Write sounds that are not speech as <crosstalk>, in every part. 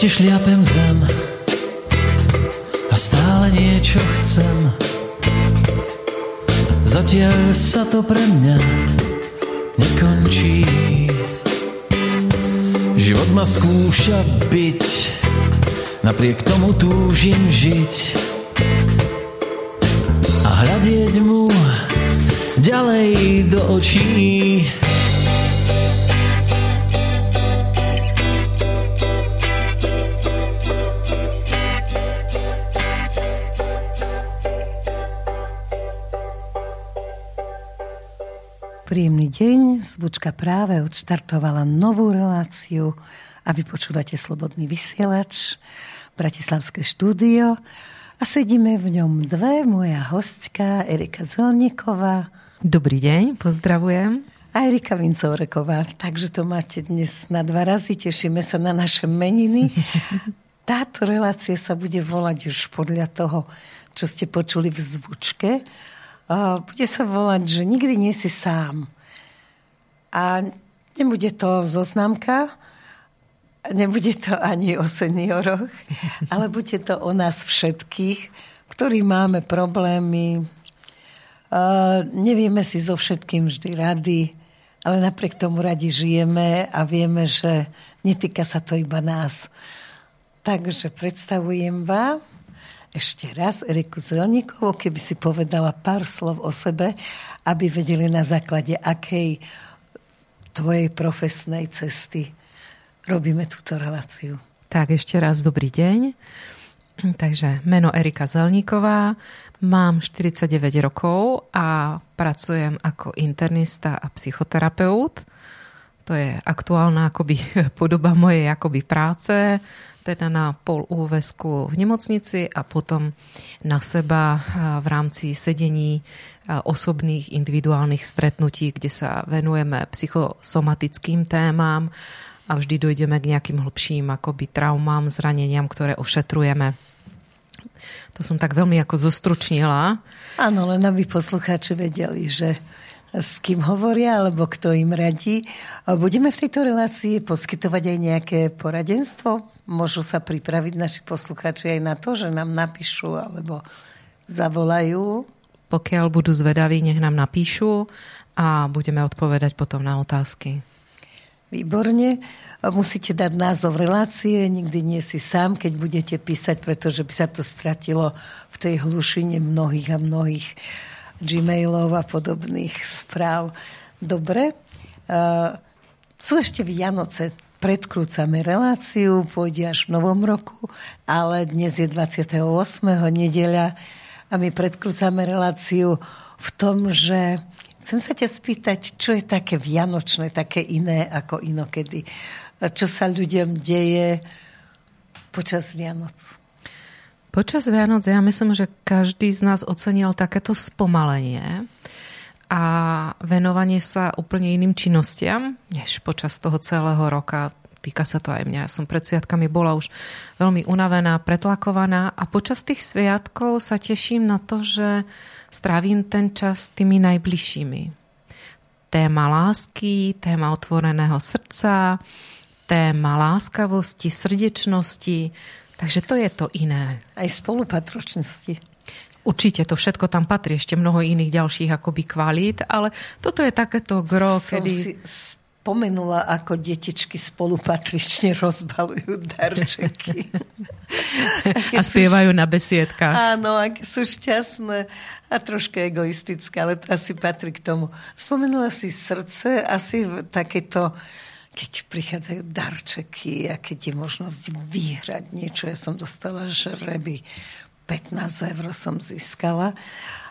Ešte šliapem zem a stále niečo chcem. Zatiaľ sa to pre mňa nekončí. Život ma skúša byť, napriek tomu túžim žiť a hľadieť mu ďalej do očí. Príjemný deň, zvučka práve odštartovala novú reláciu a vy počúvate Slobodný vysielač, Bratislavské štúdio a sedíme v ňom dve, moja hostka Erika Zelníková. Dobrý deň, pozdravujem. A Erika Vincovreková. Takže to máte dnes na dva razy, tešíme sa na naše meniny. <laughs> Táto relácia sa bude volať už podľa toho, čo ste počuli v zvučke bude sa volať, že nikdy nie si sám. A nebude to zoznámka, nebude to ani o senioroch, <laughs> ale bude to o nás všetkých, ktorí máme problémy, nevieme si so všetkým vždy rady, ale napriek tomu radi žijeme a vieme, že netýka sa to iba nás. Takže predstavujem vám ešte raz Eriku Zelníkovú, keby si povedala pár slov o sebe, aby vedeli na základe akej tvojej profesnej cesty robíme túto reláciu. Tak ešte raz dobrý deň. Takže meno Erika Zelníková, mám 49 rokov a pracujem ako internista a psychoterapeut. To je aktuálna akoby <laughs> podoba mojej akoby práce teda na pol úvesku v nemocnici a potom na seba v rámci sedení osobných individuálnych stretnutí, kde sa venujeme psychosomatickým témam a vždy dojdeme k nejakým hlbším akoby traumám, zraneniam, ktoré ošetrujeme. To som tak veľmi ako zostručnila. Áno, len aby poslucháči vedeli, že s kým hovoria, alebo kto im radí. Budeme v tejto relácii poskytovať aj nejaké poradenstvo? Môžu sa pripraviť naši posluchači aj na to, že nám napíšu alebo zavolajú? Pokiaľ budú zvedaví, nech nám napíšu a budeme odpovedať potom na otázky. Výborne. Musíte dať názov relácie, nikdy nie si sám, keď budete písať, pretože by sa to stratilo v tej hlušine mnohých a mnohých Gmailov a podobných správ. Dobre. Uh, sú ešte Vianoce. Predkrúcame reláciu, pôjde až v novom roku, ale dnes je 28. nedeľa a my predkrúcame reláciu v tom, že chcem sa ťa spýtať, čo je také vianočné, také iné ako inokedy. Čo sa ľuďom deje počas Vianoc? Počas Vianoc ja myslím, že každý z nás ocenil takéto spomalenie a venovanie sa úplne iným činnostiam, než počas toho celého roka. Týka sa to aj mňa. Ja som pred sviatkami bola už veľmi unavená, pretlakovaná a počas tých sviatkov sa teším na to, že strávim ten čas s tými najbližšími. Téma lásky, téma otvoreného srdca, téma láskavosti, srdečnosti, Takže to je to iné. Aj spolupatročnosti. Určite to všetko tam patrí, ešte mnoho iných ďalších akoby kvalít, ale toto je takéto gro, Som kedy... Si spomenula, ako detičky spolupatrične <laughs> rozbalujú darčeky. <laughs> a spievajú na besiedkách. Áno, aké sú šťastné a troška egoistické, ale to asi patrí k tomu. Spomenula si srdce, asi takéto keď prichádzajú darčeky a keď je možnosť vyhrať niečo. Ja som dostala žreby, 15 eur som získala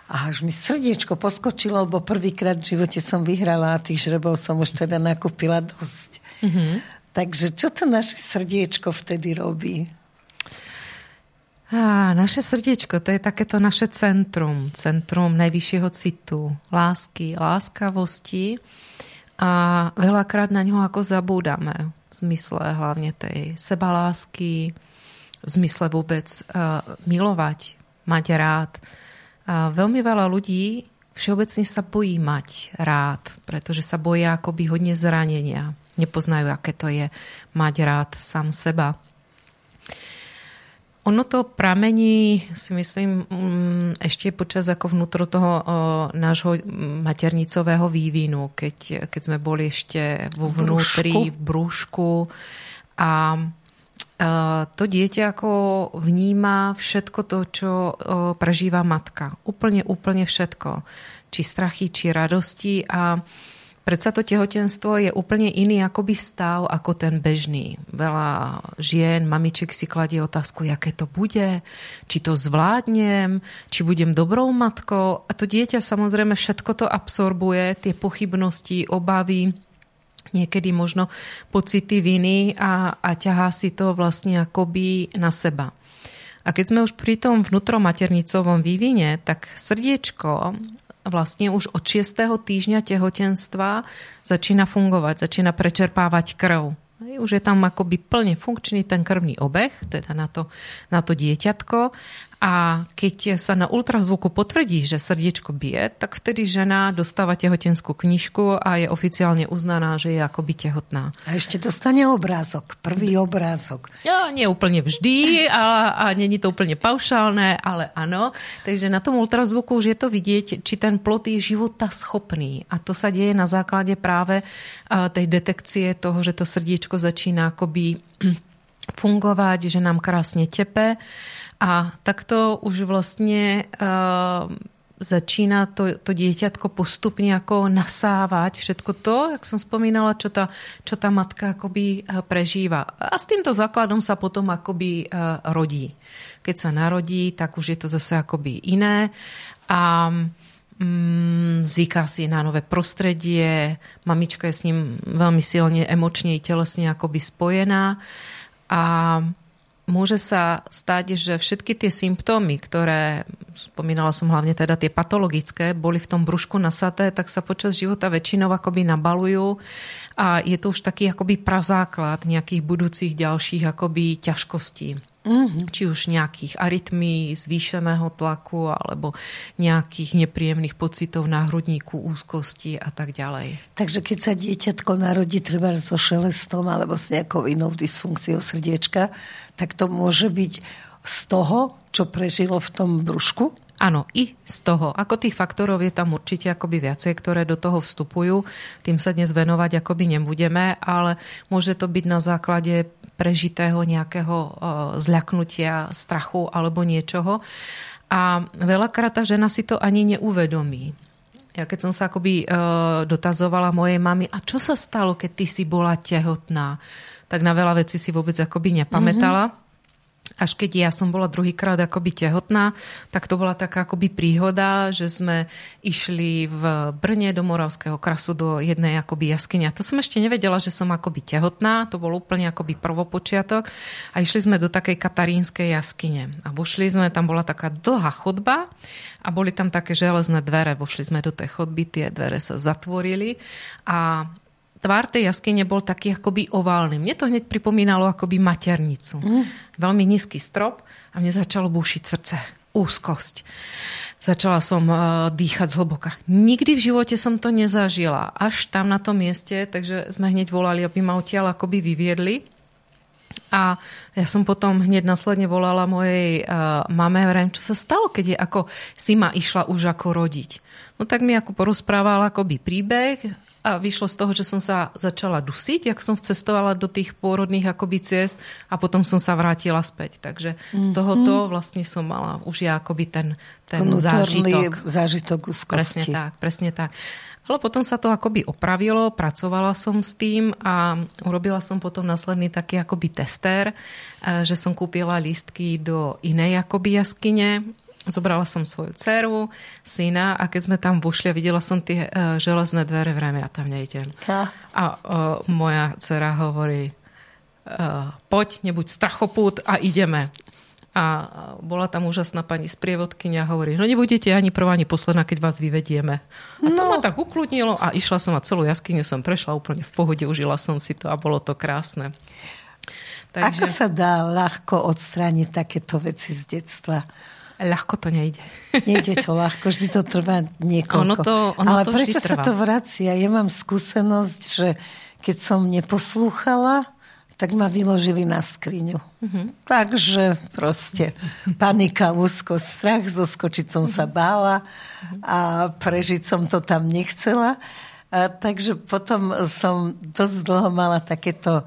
a až mi srdiečko poskočilo, lebo prvýkrát v živote som vyhrala a tých žrebov som už teda nakúpila dosť. Mm-hmm. Takže čo to naše srdiečko vtedy robí? Á, naše srdiečko, to je takéto naše centrum. Centrum najvyššieho citu, lásky, láskavosti a veľakrát na ňo ako zabúdame v zmysle hlavne tej sebalásky, v zmysle vôbec uh, milovať, mať rád. A veľmi veľa ľudí všeobecne sa bojí mať rád, pretože sa boja akoby hodne zranenia. Nepoznajú, aké to je mať rád sám seba. Ono to pramení, si myslím, mm, ešte počas ako vnútro toho nášho maternicového vývinu, keď, keď sme boli ešte vo vnútri, v brúšku. A to dieťa ako vníma všetko to, čo prežíva matka. Úplne, úplne všetko. Či strachy, či radosti a Predsa to tehotenstvo je úplne iný akoby stav ako ten bežný. Veľa žien, mamičiek si kladie otázku, aké to bude, či to zvládnem, či budem dobrou matkou. A to dieťa samozrejme všetko to absorbuje, tie pochybnosti, obavy, niekedy možno pocity viny a, a ťahá si to vlastne akoby na seba. A keď sme už pri tom vnútromaternicovom vývine, tak srdiečko vlastne už od 6. týždňa tehotenstva začína fungovať, začína prečerpávať krv. Už je tam akoby plne funkčný ten krvný obeh, teda na to, na to dieťatko a keď sa na ultrazvuku potvrdí, že srdiečko bije, tak vtedy žena dostáva tehotenskú knižku a je oficiálne uznaná, že je akoby tehotná. A ešte dostane obrázok, prvý obrázok. Ja, nie úplne vždy a, a není to úplne paušálne, ale áno. Takže na tom ultrazvuku už je to vidieť, či ten plot je života schopný. A to sa deje na základe práve tej detekcie toho, že to srdiečko začína akoby fungovať, že nám krásne tepe a takto už vlastne uh, začína to, to dieťatko postupne ako nasávať všetko to, jak som spomínala, čo tá, čo tá matka akoby eh, prežíva. A s týmto základom sa potom akoby uh, rodí. Keď sa narodí, tak už je to zase akoby iné. A mm, zvyká si na nové prostredie, mamička je s ním veľmi silne emočne i telesne akoby spojená. A môže sa stať, že všetky tie symptómy, ktoré, spomínala som hlavne teda tie patologické, boli v tom brúšku nasaté, tak sa počas života väčšinou akoby nabalujú a je to už taký akoby prazáklad nejakých budúcich ďalších akoby ťažkostí. Mm-hmm. Či už nejakých arytmí, zvýšeného tlaku alebo nejakých nepríjemných pocitov na hrudníku, úzkosti a tak ďalej. Takže keď sa dieťatko narodí treba so šelestom alebo s nejakou inou dysfunkciou srdiečka, tak to môže byť z toho, čo prežilo v tom brúšku? Áno, i z toho. Ako tých faktorov je tam určite akoby viacej, ktoré do toho vstupujú. Tým sa dnes venovať akoby nebudeme, ale môže to byť na základe prežitého nejakého e, zľaknutia, strachu alebo niečoho. A veľakrát tá žena si to ani neuvedomí. Ja keď som sa akoby e, dotazovala mojej mamy, a čo sa stalo, keď ty si bola tehotná, tak na veľa vecí si vôbec akoby nepamätala. Mm-hmm až keď ja som bola druhýkrát akoby tehotná, tak to bola taká akoby príhoda, že sme išli v Brne do Moravského krasu do jednej akoby jaskyne. To som ešte nevedela, že som akoby tehotná, to bol úplne akoby prvopočiatok a išli sme do takej katarínskej jaskyne. A vošli sme, tam bola taká dlhá chodba a boli tam také železné dvere. Vošli sme do tej chodby, tie dvere sa zatvorili a tvár tej jaskyne bol taký akoby oválny. Mne to hneď pripomínalo akoby maternicu. Mm. Veľmi nízky strop a mne začalo búšiť srdce. Úzkosť. Začala som uh, dýchať zhlboka. Nikdy v živote som to nezažila. Až tam na tom mieste, takže sme hneď volali, aby ma odtiaľ akoby vyviedli. A ja som potom hneď následne volala mojej uh, mame, hovorím, čo sa stalo, keď je ako si ma išla už ako rodiť. No tak mi ako porozprávala akoby príbeh, a vyšlo z toho, že som sa začala dusiť, jak som cestovala do tých pôrodných akoby ciest a potom som sa vrátila späť. Takže mm-hmm. z mhm. tohoto vlastne som mala už ja akoby ten, ten zážitok. zážitok úzkosti. Presne tak, presne tak. Ale potom sa to akoby opravilo, pracovala som s tým a urobila som potom následný taký akoby tester, eh, že som kúpila lístky do inej akoby jaskyne Zobrala som svoju dceru, syna a keď sme tam vošli a videla som tie uh, železné dvere, vrajme, ja tam nejdem. A uh, moja dcera hovorí, uh, poď, nebuď strachopút a ideme. A bola tam úžasná pani sprievodkynia a hovorí, no nebudete ani prvá, ani posledná, keď vás vyvedieme. A to no. ma tak ukludnilo a išla som a celú jaskyňu som prešla úplne v pohode, užila som si to a bolo to krásne. Takže... Ako sa dá ľahko odstrániť takéto veci z detstva? Ľahko to nejde. Nejde to ľahko, vždy to trvá niekoľko. Ono to, ono Ale to prečo sa to vracia? Ja mám skúsenosť, že keď som neposlúchala, tak ma vyložili na skriňu. Mm-hmm. Takže proste panika, úzko, strach, zoskočiť som sa bála a prežiť som to tam nechcela. A, takže potom som dosť dlho mala takéto,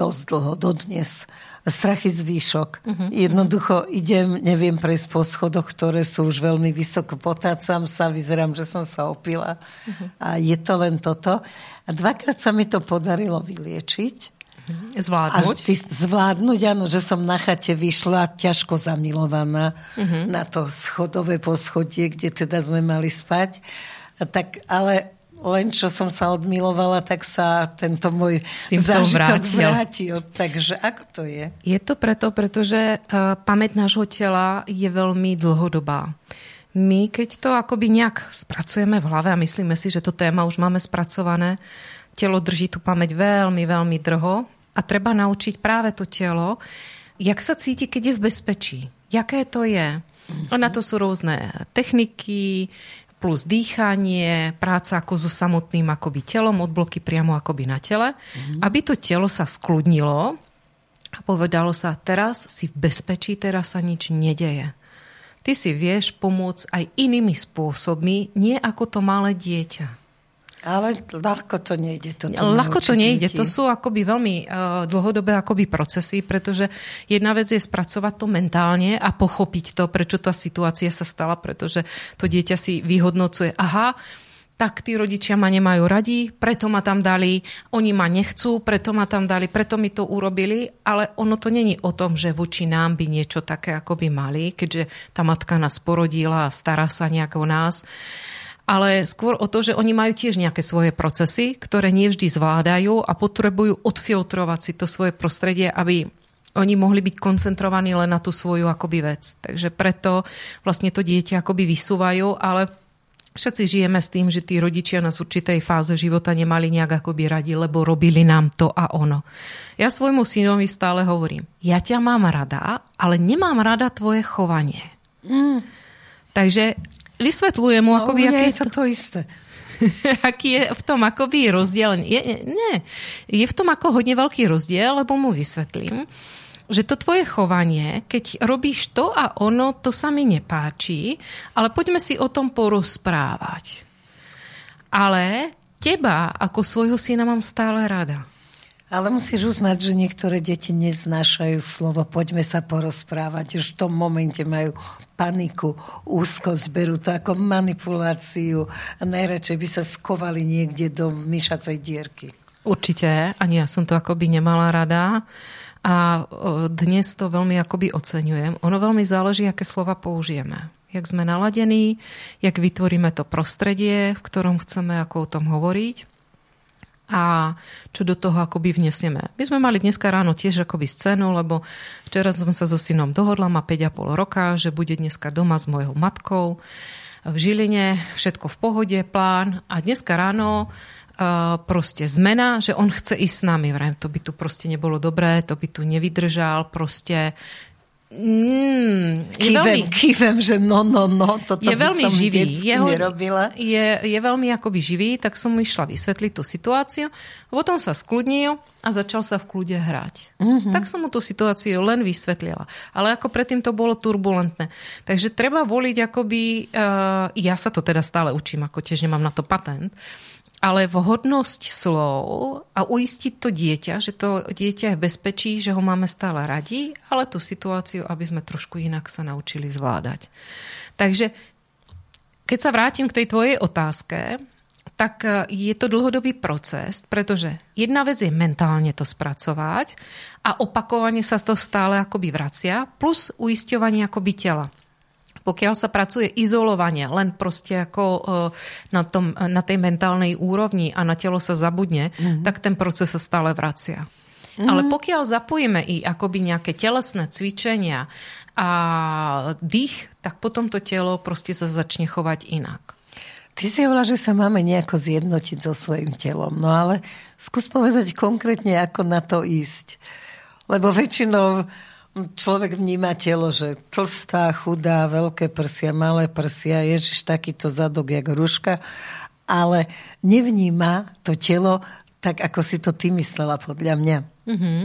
dosť dlho, dodnes, strachy z výšok. Uh-huh. Jednoducho idem, neviem prejsť po schodoch, ktoré sú už veľmi vysoko, potácam sa, vyzerám, že som sa opila. Uh-huh. A je to len toto. A dvakrát sa mi to podarilo vyliečiť. Uh-huh. Zvládnuť? A ty, zvládnuť, áno, že som na chate vyšla ťažko zamilovaná uh-huh. na to schodové poschodie, kde teda sme mali spať. Tak, ale len čo som sa odmilovala, tak sa tento môj Symptom zážitok vrátil. vrátil. Takže ako to je? Je to preto, pretože uh, pamäť nášho tela je veľmi dlhodobá. My, keď to akoby nejak spracujeme v hlave a myslíme si, že to téma už máme spracované, telo drží tú pamäť veľmi, veľmi drho a treba naučiť práve to telo, jak sa cíti, keď je v bezpečí. Jaké to je. A na to sú rôzne techniky, plus dýchanie, práca ako so samotným akoby telom, odbloky priamo akoby na tele, mm-hmm. aby to telo sa skludnilo a povedalo sa, teraz si v bezpečí, teraz sa nič nedeje. Ty si vieš pomôcť aj inými spôsobmi, nie ako to malé dieťa. Ale ľahko to nejde. To ľahko to nejde. To sú akoby veľmi uh, dlhodobé akoby procesy, pretože jedna vec je spracovať to mentálne a pochopiť to, prečo tá situácia sa stala, pretože to dieťa si vyhodnocuje, aha, tak tí rodičia ma nemajú radi, preto ma tam dali, oni ma nechcú, preto ma tam dali, preto mi to urobili, ale ono to není o tom, že voči nám by niečo také ako by mali, keďže tá matka nás porodila a stará sa nejak o nás. Uh, ale skôr o to, že oni majú tiež nejaké svoje procesy, ktoré nevždy zvládajú a potrebujú odfiltrovať si to svoje prostredie, aby oni mohli byť koncentrovaní len na tú svoju akoby vec. Takže preto vlastne to dieťa akoby vysúvajú, ale všetci žijeme s tým, že tí rodičia nás v určitej fáze života nemali nejak akoby radi, lebo robili nám to a ono. Ja svojmu synovi stále hovorím, ja ťa mám rada, ale nemám rada tvoje chovanie. Mm. Takže vysvetľuje mu, no, akoby, aké je to, to isté. <laughs> aký je v tom akoby rozdiel. Je, nie, je v tom ako hodne veľký rozdiel, lebo mu vysvetlím, že to tvoje chovanie, keď robíš to a ono, to sa mi nepáči, ale poďme si o tom porozprávať. Ale teba ako svojho syna mám stále rada. Ale musíš uznať, že niektoré deti neznášajú slovo poďme sa porozprávať. Už v tom momente majú paniku, úzkosť, berú to ako manipuláciu a najradšej by sa skovali niekde do myšacej dierky. Určite, ani ja som to akoby nemala rada. A dnes to veľmi akoby oceňujem. Ono veľmi záleží, aké slova použijeme. Jak sme naladení, jak vytvoríme to prostredie, v ktorom chceme ako o tom hovoriť a čo do toho akoby vnesieme. My sme mali dneska ráno tiež akoby scénu, lebo včera som sa so synom dohodla, má 5,5 roka, že bude dneska doma s mojou matkou v Žiline, všetko v pohode, plán a dneska ráno Uh, proste zmena, že on chce ísť s nami. Vrajím, to by tu proste nebolo dobré, to by tu nevydržal, proste Mm, je kývem, veľmi, kývem, že no, no, no, toto je veľmi som živý. Jeho, nerobila. Je, je veľmi akoby živý, tak som išla vysvetliť tú situáciu. Potom sa skľudnil a začal sa v kľude hrať. Mm-hmm. Tak som mu tú situáciu len vysvetlila. Ale ako predtým to bolo turbulentné. Takže treba voliť akoby, uh, ja sa to teda stále učím, ako tiež nemám na to patent, ale vhodnosť slov a uistiť to dieťa, že to dieťa je bezpečí, že ho máme stále radi, ale tú situáciu, aby sme trošku inak sa naučili zvládať. Takže keď sa vrátim k tej tvojej otázke, tak e, je to dlhodobý proces, pretože jedna vec je mentálne to spracovať a opakovane sa to stále akoby vracia, plus uisťovanie akoby tela. Pokiaľ sa pracuje izolovanie, len proste ako e, na, tom, na tej mentálnej úrovni a na telo sa zabudne, mm-hmm. tak ten proces sa stále vracia. Mm-hmm. Ale pokiaľ zapojíme i akoby nejaké telesné cvičenia a dých, tak potom to telo proste sa začne chovať inak. Ty si hovorila, že sa máme nejako zjednotiť so svojím telom. No ale skús povedať konkrétne, ako na to ísť. Lebo väčšinou človek vníma telo, že tlstá, chudá, veľké prsia, malé prsia, ježiš takýto zadok jak ruška, ale nevníma to telo tak, ako si to ty myslela podľa mňa. Mm-hmm.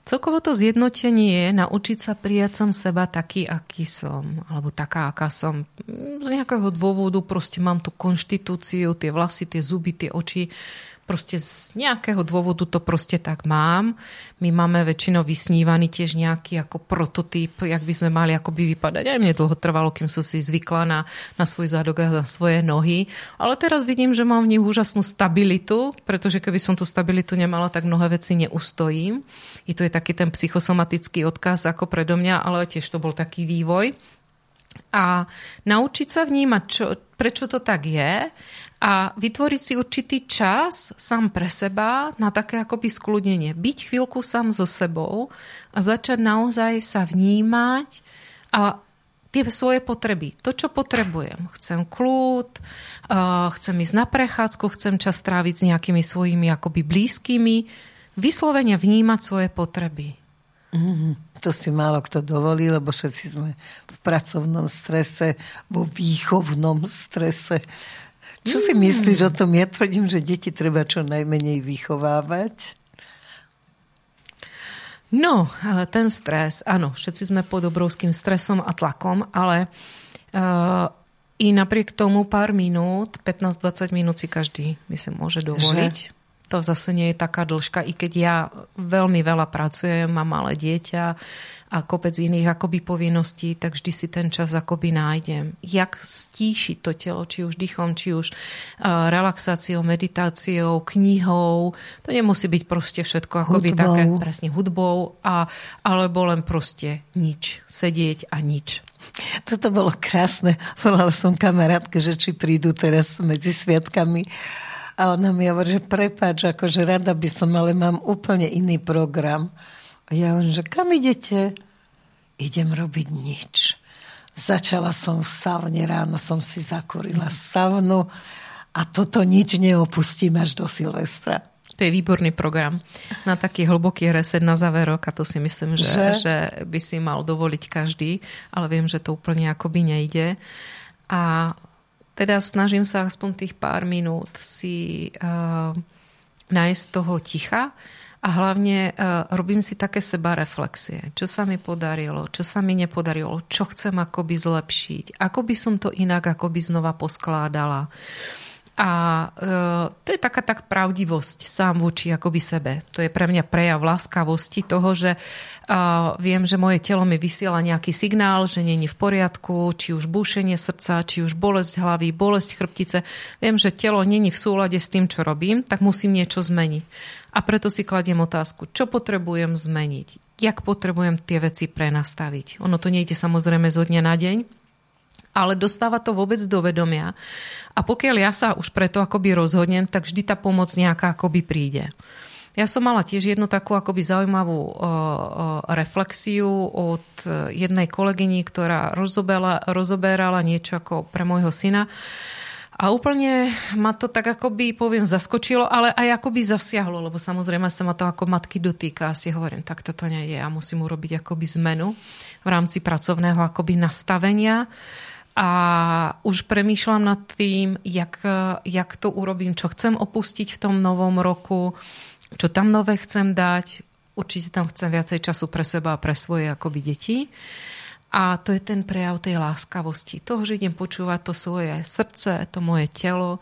Celkovo to zjednotenie je naučiť sa prijať som seba taký, aký som. Alebo taká, aká som. Z nejakého dôvodu proste mám tú konštitúciu, tie vlasy, tie zuby, tie oči proste z nejakého dôvodu to proste tak mám. My máme väčšinou vysnívaný tiež nejaký ako prototyp, jak by sme mali akoby vypadať. Aj mne dlho trvalo, kým som si zvykla na, na svoj zádok a na svoje nohy. Ale teraz vidím, že mám v nich úžasnú stabilitu, pretože keby som tú stabilitu nemala, tak mnohé veci neustojím. I to je taký ten psychosomatický odkaz ako predo mňa, ale tiež to bol taký vývoj. A naučiť sa vnímať, čo, prečo to tak je a vytvoriť si určitý čas sám pre seba na také akoby skludnenie. Byť chvíľku sám so sebou a začať naozaj sa vnímať a tie svoje potreby. To, čo potrebujem. Chcem kľud, chcem ísť na prechádzku, chcem čas tráviť s nejakými svojimi akoby blízkymi. Vyslovene vnímať svoje potreby. Mm, to si málo kto dovolí, lebo všetci sme v pracovnom strese, vo výchovnom strese. Čo si myslíš o tom? Ja tvrdím, že deti treba čo najmenej vychovávať. No, ten stres, áno, všetci sme pod obrovským stresom a tlakom, ale uh, i napriek tomu pár minút, 15-20 minút si každý, myslím, môže dovoliť. Že? To zase nie je taká dĺžka, i keď ja veľmi veľa pracujem, mám malé dieťa, a kopec iných akoby povinností, tak vždy si ten čas akoby nájdem. Jak stíšiť to telo, či už dýchom, či už relaxáciou, meditáciou, knihou. To nemusí byť proste všetko akoby hudbou. také, presne hudbou, a, alebo len proste nič. Sedieť a nič. Toto bolo krásne. Volala som kamarátke, že či prídu teraz medzi sviatkami. A ona mi hovorí, že prepáč, akože rada by som, ale mám úplne iný program. A ja hovorím, že kam idete? Idem robiť nič. Začala som v savne, ráno som si zakorila savnu a toto nič neopustím až do Silvestra. To je výborný program na taký hlboký reset na záver roka. To si myslím, že, že? že by si mal dovoliť každý, ale viem, že to úplne akoby nejde. A teda snažím sa aspoň tých pár minút si uh, nájsť toho ticha, a hlavne uh, robím si také seba reflexie. Čo sa mi podarilo, čo sa mi nepodarilo, čo chcem akoby zlepšiť, ako by som to inak akoby znova poskládala. A uh, to je taká tak pravdivosť sám voči akoby sebe. To je pre mňa prejav láskavosti toho, že uh, viem, že moje telo mi vysiela nejaký signál, že je v poriadku, či už búšenie srdca, či už bolesť hlavy, bolesť chrbtice. Viem, že telo není v súlade s tým, čo robím, tak musím niečo zmeniť. A preto si kladiem otázku, čo potrebujem zmeniť, jak potrebujem tie veci prenastaviť. Ono to nejde samozrejme zo dňa na deň, ale dostáva to vôbec do vedomia. A pokiaľ ja sa už preto akoby rozhodnem, tak vždy tá pomoc nejaká akoby príde. Ja som mala tiež jednu takú akoby zaujímavú o, o, reflexiu od jednej kolegyni, ktorá rozoberala, rozoberala niečo ako pre môjho syna. A úplne ma to tak akoby, poviem, zaskočilo, ale aj akoby zasiahlo, lebo samozrejme sa ma to ako matky dotýka. A si hovorím, tak toto nie je. Ja musím urobiť akoby zmenu v rámci pracovného akoby nastavenia a už premýšľam nad tým, jak, jak to urobím, čo chcem opustiť v tom novom roku, čo tam nové chcem dať. Určite tam chcem viacej času pre seba a pre svoje akoby deti. A to je ten prejav tej láskavosti. Toho, že idem počúvať to svoje srdce, to moje telo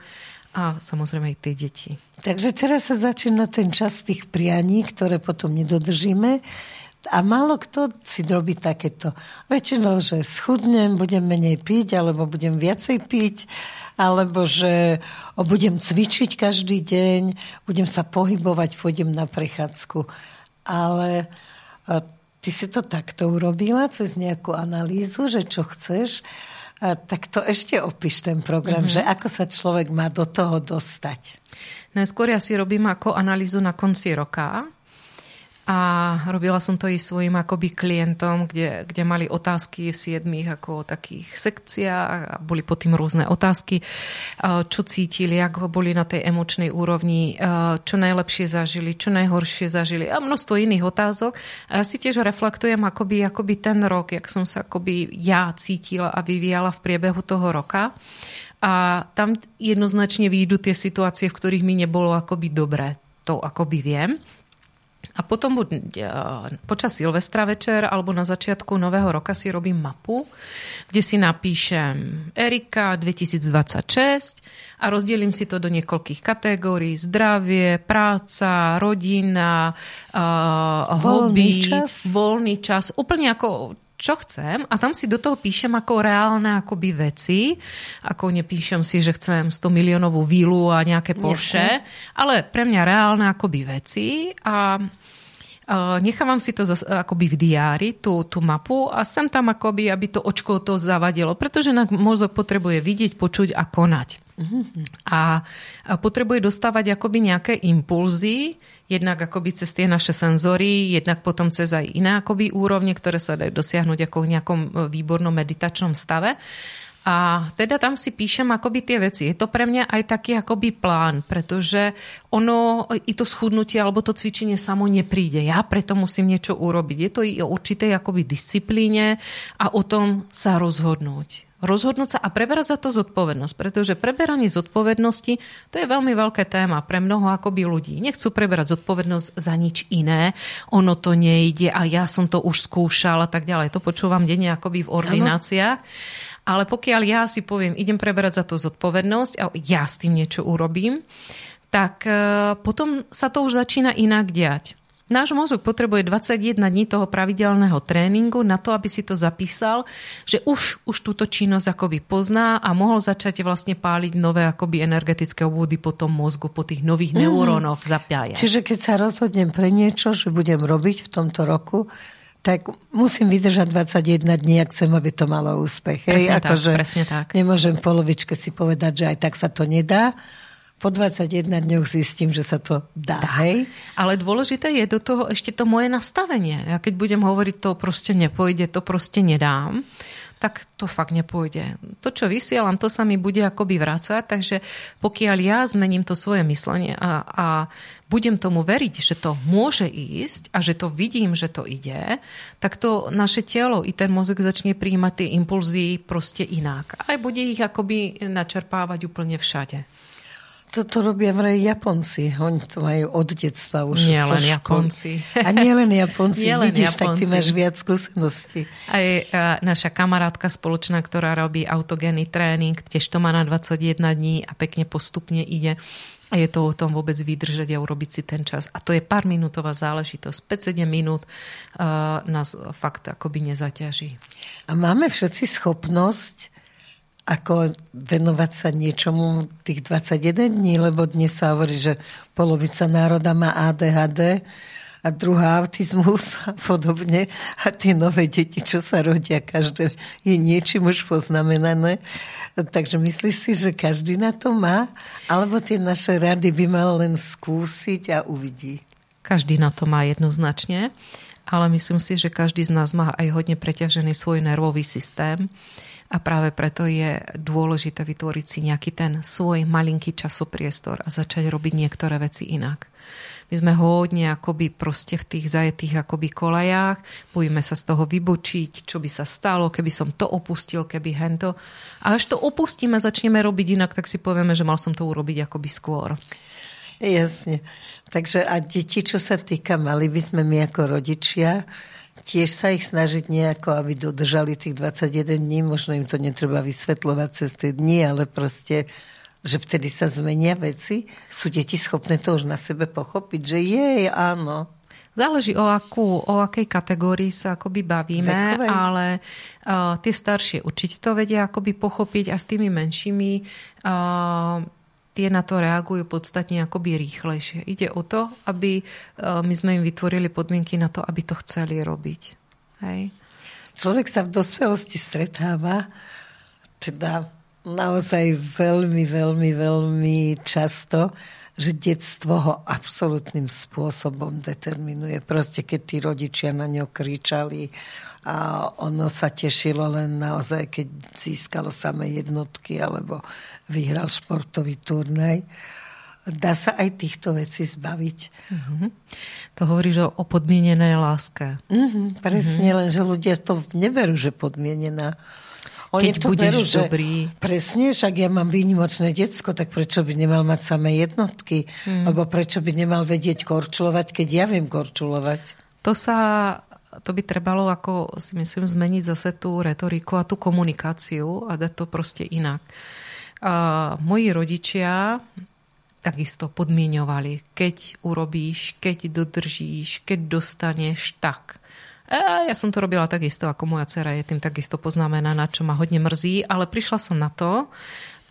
a samozrejme aj tie deti. Takže teraz sa začína ten čas tých prianí, ktoré potom nedodržíme. A málo kto si robí takéto. Väčšinou, že schudnem, budem menej piť, alebo budem viacej piť, alebo že budem cvičiť každý deň, budem sa pohybovať, pôjdem na prechádzku. Ale ty si to takto urobila, cez nejakú analýzu, že čo chceš, tak to ešte opíš ten program, mm-hmm. že ako sa človek má do toho dostať. Najskôr ja si robím ako analýzu na konci roka, a robila som to i svojim akoby klientom, kde, kde mali otázky v siedmých ako takých sekciách a boli po tým rôzne otázky, čo cítili, ako boli na tej emočnej úrovni, čo najlepšie zažili, čo najhoršie zažili a množstvo iných otázok. A ja si tiež reflektujem akoby, akoby ten rok, jak som sa akoby ja cítila a vyvíjala v priebehu toho roka. A tam jednoznačne výjdu tie situácie, v ktorých mi nebolo akoby dobré. To akoby viem. A potom buď počas Silvestra večer alebo na začiatku nového roka si robím mapu, kde si napíšem Erika 2026 a rozdelím si to do niekoľkých kategórií. Zdravie, práca, rodina, uh, hobby, čas. voľný čas. Úplne ako čo chcem a tam si do toho píšem ako reálne akoby veci, ako nepíšem si, že chcem 100 miliónovú vílu a nejaké Porsche, ale pre mňa reálne akoby veci a nechávam si to zas, akoby v diári, tú, tú mapu a sem tam akoby, aby to očko to zavadilo, pretože mozog potrebuje vidieť, počuť a konať. A, a potrebuje dostávať akoby nejaké impulzy, jednak akoby cez tie naše senzory, jednak potom cez aj iné akoby úrovne, ktoré sa dajú dosiahnuť ako v nejakom výbornom meditačnom stave. A teda tam si píšem akoby tie veci. Je to pre mňa aj taký akoby plán, pretože ono, i to schudnutie alebo to cvičenie samo nepríde. Ja preto musím niečo urobiť. Je to i o určitej akoby disciplíne a o tom sa rozhodnúť rozhodnúť sa a preberať za to zodpovednosť, pretože preberanie zodpovednosti to je veľmi veľké téma pre mnoho akoby ľudí. Nechcú preberať zodpovednosť za nič iné, ono to nejde a ja som to už skúšal a tak ďalej. To počúvam denne akoby v ordináciách. Ano. Ale pokiaľ ja si poviem, idem preberať za to zodpovednosť a ja s tým niečo urobím, tak e, potom sa to už začína inak diať. Náš mozog potrebuje 21 dní toho pravidelného tréningu na to, aby si to zapísal, že už, už túto činnosť akoby pozná a mohol začať vlastne páliť nové akoby energetické obvody po tom mozgu, po tých nových mm. neurónoch zapájať. Čiže keď sa rozhodnem pre niečo, že budem robiť v tomto roku, tak musím vydržať 21 dní, ak chcem, aby to malo úspech. Presne hej? tak, Ako, presne tak. Nemôžem polovičke si povedať, že aj tak sa to nedá. Po 21 dňoch zistím, že sa to dá. Hej? Ale dôležité je do toho ešte to moje nastavenie. Ja keď budem hovoriť, to proste nepojde, to proste nedám, tak to fakt nepôjde. To, čo vysielam, to sa mi bude akoby vrácať, takže pokiaľ ja zmením to svoje myslenie a, a budem tomu veriť, že to môže ísť a že to vidím, že to ide, tak to naše telo i ten mozog začne príjmať tie impulzy proste inak. Aj bude ich akoby načerpávať úplne všade. Toto robia vraj Japonci. Oni to majú od detstva už. Nie len Japonci. A nie len Japonci. <laughs> nie len Vidíš, Japonci. tak ty máš viac skúseností. Aj naša kamarátka spoločná, ktorá robí autogénny tréning, tiež to má na 21 dní a pekne postupne ide. A je to o tom vôbec vydržať a urobiť si ten čas. A to je pár minútová záležitosť. 5-7 minút uh, nás fakt akoby nezaťaží. A máme všetci schopnosť ako venovať sa niečomu tých 21 dní, lebo dnes sa hovorí, že polovica národa má ADHD a druhá autizmus <laughs> a podobne. A tie nové deti, čo sa rodia, každé je niečím už poznamenané. Takže myslíš si, že každý na to má? Alebo tie naše rady by mal len skúsiť a uvidí? Každý na to má jednoznačne, ale myslím si, že každý z nás má aj hodne preťažený svoj nervový systém a práve preto je dôležité vytvoriť si nejaký ten svoj malinký časopriestor a začať robiť niektoré veci inak. My sme hodne akoby proste v tých zajetých akoby kolajách, bojíme sa z toho vybočiť, čo by sa stalo, keby som to opustil, keby hento. A až to opustíme, začneme robiť inak, tak si povieme, že mal som to urobiť akoby skôr. Jasne. Takže a deti, čo sa týka, mali by sme my ako rodičia tiež sa ich snažiť nejako, aby dodržali tých 21 dní. Možno im to netreba vysvetľovať cez tie dni, ale proste že vtedy sa zmenia veci. Sú deti schopné to už na sebe pochopiť, že je, áno. Záleží o, akú, o akej kategórii sa akoby bavíme, Vekovej. ale uh, tie staršie určite to vedia akoby pochopiť a s tými menšími uh, tie na to reagujú podstatne akoby rýchlejšie. Ide o to, aby e, my sme im vytvorili podmienky na to, aby to chceli robiť. Hej. Človek sa v dospelosti stretáva teda naozaj veľmi, veľmi, veľmi často, že detstvo ho absolútnym spôsobom determinuje. Proste keď tí rodičia na ňo kričali a ono sa tešilo len naozaj, keď získalo samé jednotky alebo vyhral športový turnaj. Dá sa aj týchto vecí zbaviť. Mm-hmm. To hovoríš o podmienenej láske. Mm-hmm, presne, mm-hmm. len že ľudia to neverú, že podmienená. Oni keď to budeš berú, že dobrý. Presne, však ja mám výnimočné decko, tak prečo by nemal mať samé jednotky? Mm. Alebo prečo by nemal vedieť korčulovať, keď ja viem korčulovať? To sa to by trebalo ako si myslím zmeniť zase tú retoriku a tú komunikáciu a dať to proste inak. Moji rodičia takisto podmienovali, keď urobíš, keď dodržíš, keď dostaneš, tak. A ja som to robila takisto, ako moja dcera je tým takisto poznamenaná, čo ma hodne mrzí, ale prišla som na to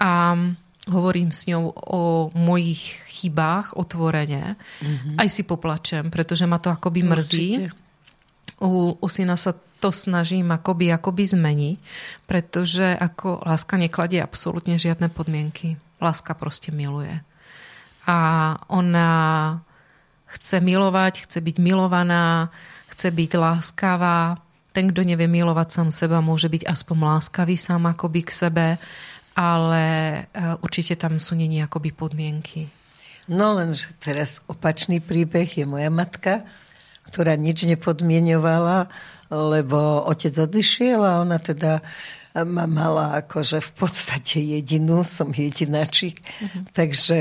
a hovorím s ňou o mojich chybách otvorene. Mm-hmm. Aj si poplačem, pretože ma to akoby mrzí. U, u syna sa to snažím akoby, akoby zmeniť, pretože ako láska nekladie absolútne žiadne podmienky. Láska proste miluje. A ona chce milovať, chce byť milovaná, chce byť láskavá. Ten, kto nevie milovať sám seba, môže byť aspoň láskavý sám akoby k sebe, ale e, určite tam sú není akoby podmienky. No lenže teraz opačný príbeh je moja matka, ktorá nič nepodmienovala, lebo otec odišiel a ona teda ma mala akože v podstate jedinú, som jedináčik. Mm-hmm. Takže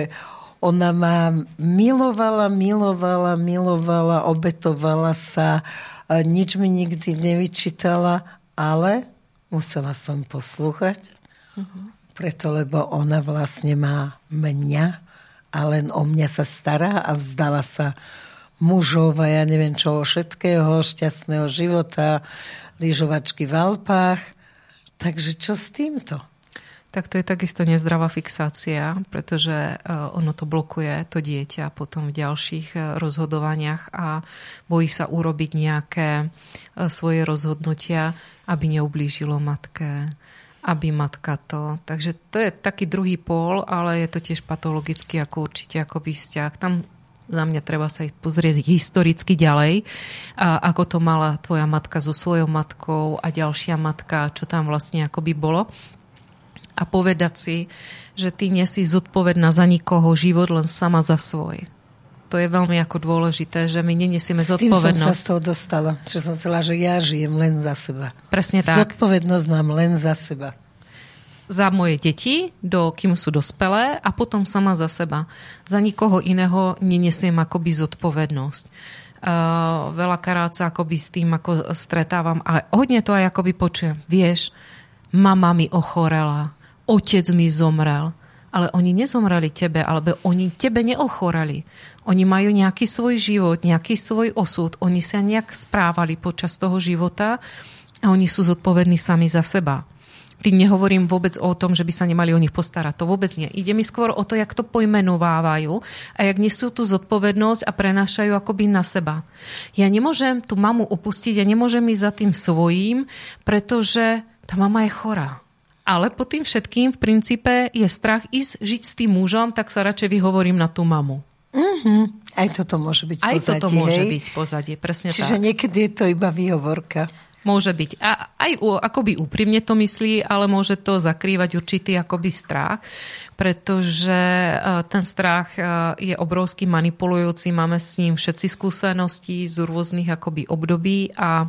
ona ma milovala, milovala, milovala, obetovala sa, nič mi nikdy nevyčítala, ale musela som poslúchať, uh-huh. preto lebo ona vlastne má mňa a len o mňa sa stará a vzdala sa mužov a ja neviem čoho všetkého, šťastného života, lyžovačky v Alpách. Takže čo s týmto? tak to je takisto nezdravá fixácia, pretože e, ono to blokuje to dieťa potom v ďalších e, rozhodovaniach a bojí sa urobiť nejaké e, svoje rozhodnutia, aby neublížilo matke, aby matka to. Takže to je taký druhý pól, ale je to tiež patologicky ako určite akoby vzťah. Tam za mňa treba sa pozrieť historicky ďalej, a ako to mala tvoja matka so svojou matkou a ďalšia matka, čo tam vlastne akoby bolo a povedať si, že ty si zodpovedná za nikoho život len sama za svoj. To je veľmi ako dôležité, že my nenesieme s zodpovednosť. S tým som sa z toho dostala, že som chcela, že ja žijem len za seba. Presne tak. Zodpovednosť mám len za seba. Za moje deti, do, kým sú dospelé a potom sama za seba. Za nikoho iného nenesiem akoby zodpovednosť. Uh, veľakrát sa akoby s tým ako stretávam a hodne to aj akoby počujem. Vieš, mama mi ochorela, otec mi zomrel. Ale oni nezomreli tebe, alebo oni tebe neochoreli. Oni majú nejaký svoj život, nejaký svoj osud. Oni sa nejak správali počas toho života a oni sú zodpovední sami za seba. Tým nehovorím vôbec o tom, že by sa nemali o nich postarať. To vôbec nie. Ide mi skôr o to, jak to pojmenovávajú a jak nesú tú zodpovednosť a prenášajú akoby na seba. Ja nemôžem tú mamu opustiť, ja nemôžem ísť za tým svojím, pretože tá mama je chorá. Ale po tým všetkým v princípe je strach ísť žiť s tým mužom, tak sa radšej vyhovorím na tú mamu. Mm-hmm. Aj toto môže byť Aj pozadie. Aj toto môže hej? byť pozadie, presne Čiže tak. niekedy je to iba výhovorka. Môže byť. A aj akoby úprimne to myslí, ale môže to zakrývať určitý akoby strach, pretože e, ten strach e, je obrovský manipulujúci. Máme s ním všetci skúsenosti z rôznych akoby období a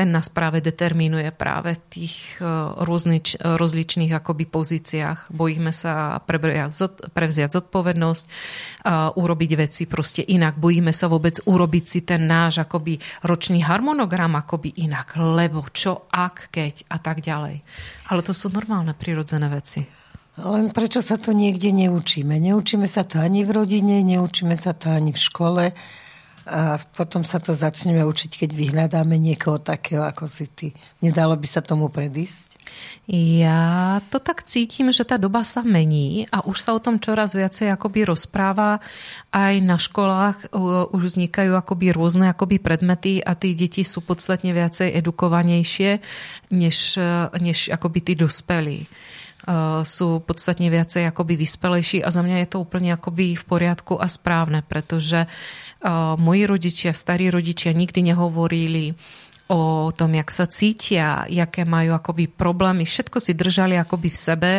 ten nás práve determinuje práve v tých e, rôznych, rozličných akoby pozíciách. Bojíme sa prevziať zodpovednosť, urobiť veci proste inak. Bojíme sa vôbec urobiť si ten náš akoby ročný harmonogram akoby inak. Lebo čo, ak, keď a tak ďalej. Ale to sú normálne prirodzené veci. Len prečo sa to niekde neučíme? Neučíme sa to ani v rodine, neučíme sa to ani v škole a potom sa to začneme učiť, keď vyhľadáme niekoho takého ako si ty. Nedalo by sa tomu predísť? Ja to tak cítim, že tá doba sa mení a už sa o tom čoraz viacej akoby rozpráva. Aj na školách už vznikajú akoby rôzne akoby predmety a tí deti sú podstatne viacej edukovanejšie než, než akoby tí dospelí sú podstatne viacej akoby vyspelejší a za mňa je to úplne akoby v poriadku a správne, pretože moji rodičia, starí rodičia nikdy nehovorili o tom, jak sa cítia, jaké majú akoby problémy. Všetko si držali akoby v sebe,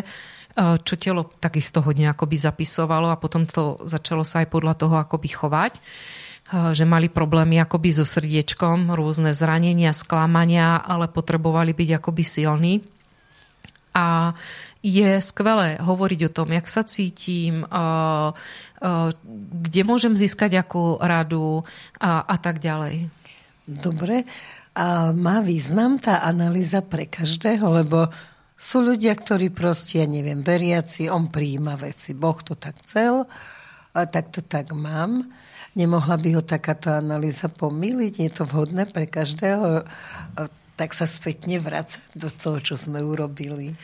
čo telo takisto hodne akoby zapisovalo a potom to začalo sa aj podľa toho akoby chovať. že mali problémy akoby so srdiečkom, rôzne zranenia, sklamania, ale potrebovali byť akoby silní. A je skvelé hovoriť o tom, jak sa cítim, kde môžem získať akú radu a, a tak ďalej. Dobre. A má význam tá analýza pre každého, lebo sú ľudia, ktorí proste, ja neviem, veriaci, on prijíma veci. Boh to tak chcel, a tak to tak mám. Nemohla by ho takáto analýza pomýliť? Je to vhodné pre každého? Tak sa spätne vrácať do toho, čo sme urobili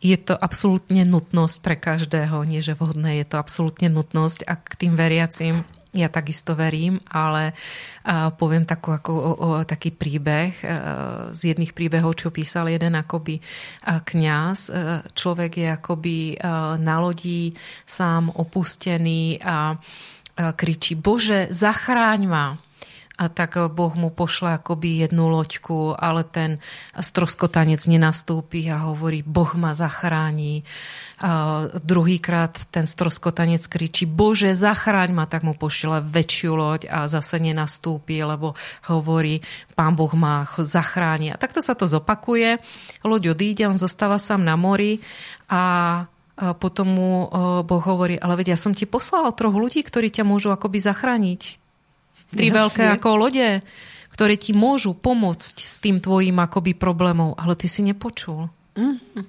je to absolútne nutnosť pre každého, nie že vhodné, je to absolútne nutnosť a k tým veriacim ja takisto verím, ale poviem takú, ako, o, o, taký príbeh uh, z jedných príbehov, čo písal jeden akoby uh, kniaz. Uh, človek je akoby na lodí sám opustený a kričí Bože, zachráň ma a tak Boh mu pošle akoby jednu loďku, ale ten stroskotanec nenastúpi a hovorí, Boh ma zachráni. A druhýkrát ten stroskotanec kričí, Bože, zachráň ma, tak mu pošle väčšiu loď a zase nenastúpi, lebo hovorí, Pán Boh ma zachráni. A takto sa to zopakuje. Loď odíde, on zostáva sám na mori a potom mu Boh hovorí, ale veď ja som ti poslal troch ľudí, ktorí ťa môžu akoby zachrániť. Tri Jasne. veľké ako lode, ktoré ti môžu pomôcť s tým tvojim akoby problémom, ale ty si nepočul. Mm-hmm.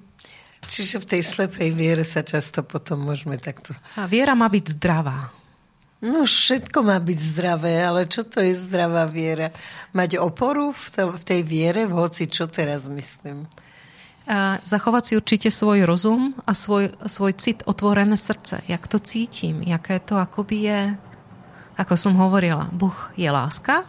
Čiže v tej slepej viere sa často potom môžeme takto... A viera má byť zdravá. No všetko má byť zdravé, ale čo to je zdravá viera? Mať oporu v, to, v tej viere, v hoci čo teraz myslím? A zachovať si určite svoj rozum a svoj, svoj cit, otvorené srdce. Jak to cítim, jaké to akoby je ako som hovorila, Boh je láska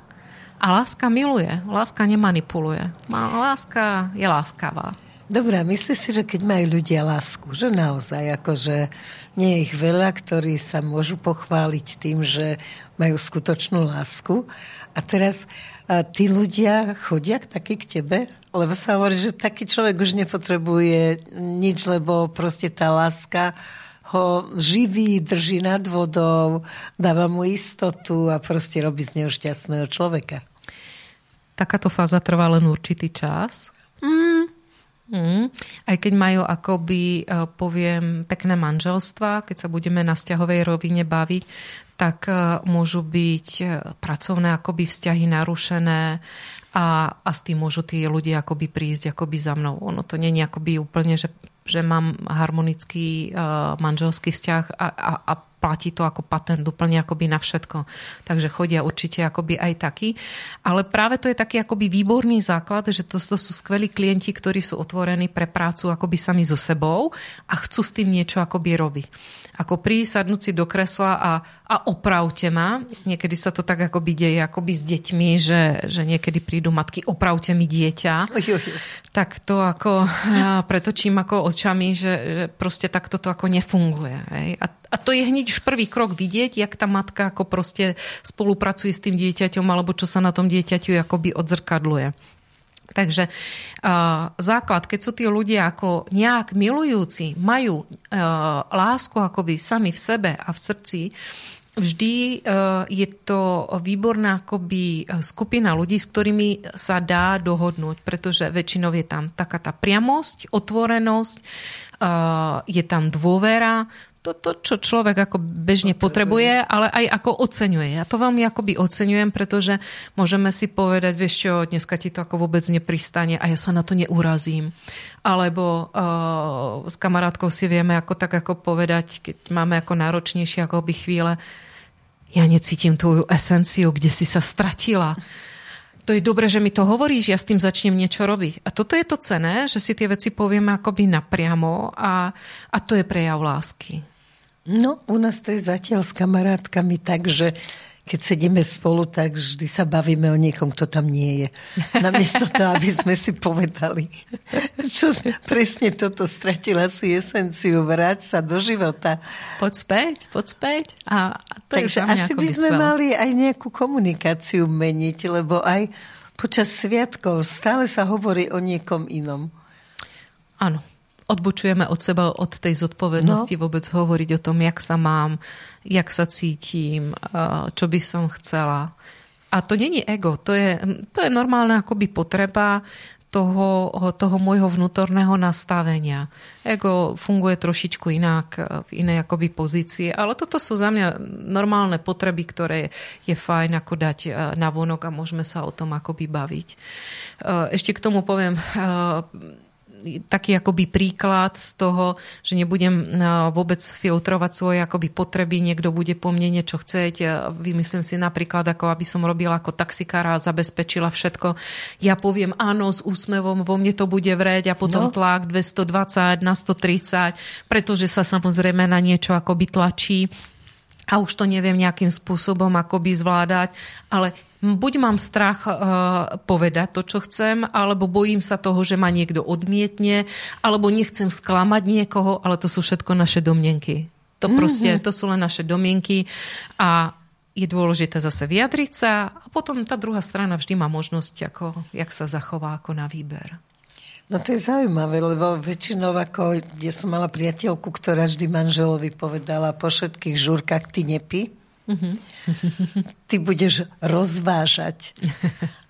a láska miluje, láska nemanipuluje. Láska je láskavá. Dobre, myslíš si, že keď majú ľudia lásku, že naozaj, akože nie je ich veľa, ktorí sa môžu pochváliť tým, že majú skutočnú lásku. A teraz a tí ľudia chodia taký k tebe, lebo sa hovorí, že taký človek už nepotrebuje nič, lebo proste tá láska ho živí, drží nad vodou, dáva mu istotu a proste robí z neho šťastného človeka. Takáto fáza trvá len určitý čas. Mm. Mm. Aj keď majú akoby, e, poviem, pekné manželstva, keď sa budeme na vzťahovej rovine baviť, tak e, môžu byť e, pracovné akoby vzťahy narušené a, a s tým môžu tí ľudia akoby prísť akoby za mnou. Ono to je akoby úplne, že že mám harmonický uh, manželský vzťah a, a, a platí to ako patent úplne akoby na všetko. Takže chodia určite akoby aj takí. Ale práve to je taký akoby výborný základ, že to, to sú skvelí klienti, ktorí sú otvorení pre prácu akoby sami so sebou a chcú s tým niečo akoby robiť. Ako si do kresla a, a opravte ma. Niekedy sa to tak akoby deje akoby s deťmi, že, že niekedy prídu matky, opravte mi dieťa. Tak to ako pretočím ako očami, že, že proste takto to ako nefunguje. Hej. A, a to je hneď už prvý krok vidieť, jak tá matka ako proste spolupracuje s tým dieťaťom alebo čo sa na tom dieťaťu akoby odzrkadluje. Takže uh, základ, keď sú tí ľudia ako nejak milujúci, majú uh, lásku akoby sami v sebe a v srdci, vždy uh, je to výborná akoby skupina ľudí, s ktorými sa dá dohodnúť, pretože väčšinou je tam taká tá priamosť, otvorenosť, je tam dôvera, to, čo človek ako bežne potrebuje, ale aj ako oceňuje. Ja to veľmi akoby oceňujem, pretože môžeme si povedať, vieš čo, dneska ti to ako vôbec nepristane a ja sa na to neurazím. Alebo uh, s kamarátkou si vieme ako tak ako povedať, keď máme ako náročnejšie ako by chvíle, ja necítim tvoju esenciu, kde si sa stratila to je dobré, že mi to hovoríš, ja s tým začnem niečo robiť. A toto je to cené, že si tie veci povieme akoby napriamo a, a to je prejav lásky. No, u nás to je zatiaľ s kamarátkami tak, že keď sedíme spolu, tak vždy sa bavíme o niekom, kto tam nie je. Namiesto toho, aby sme si povedali, čo presne toto stratila si esenciu, vráť sa do života. Poď späť, poď späť. A, to Takže je asi by sme mali aj nejakú komunikáciu meniť, lebo aj počas sviatkov stále sa hovorí o niekom inom. Áno, odbočujeme od seba, od tej zodpovednosti no. vôbec hovoriť o tom, jak sa mám, jak sa cítim, čo by som chcela. A to není ego, to je, to je normálna akoby potreba toho, toho môjho vnútorného nastavenia. Ego funguje trošičku inak, v inej akoby pozícii, ale toto sú za mňa normálne potreby, ktoré je fajn ako dať na vonok a môžeme sa o tom akoby baviť. Ešte k tomu poviem, taký akoby príklad z toho, že nebudem vôbec filtrovať svoje akoby potreby, niekto bude po mne niečo chcieť. Vymyslím si napríklad, ako aby som robila ako taxikára a zabezpečila všetko. Ja poviem áno s úsmevom, vo mne to bude vreť a potom no. tlak 220 na 130, pretože sa samozrejme na niečo akoby tlačí a už to neviem nejakým spôsobom akoby zvládať, ale buď mám strach uh, povedať to, čo chcem, alebo bojím sa toho, že ma niekto odmietne, alebo nechcem sklamať niekoho, ale to sú všetko naše domienky. To mm-hmm. proste, to sú len naše domienky a je dôležité zase vyjadriť sa a potom tá druhá strana vždy má možnosť, ako, jak sa zachová ako na výber. No to je zaujímavé, lebo väčšinou ako, ja som mala priateľku, ktorá vždy manželovi povedala po všetkých žúrkach, ty nepí. Mm-hmm. <laughs> Ty budeš rozvážať.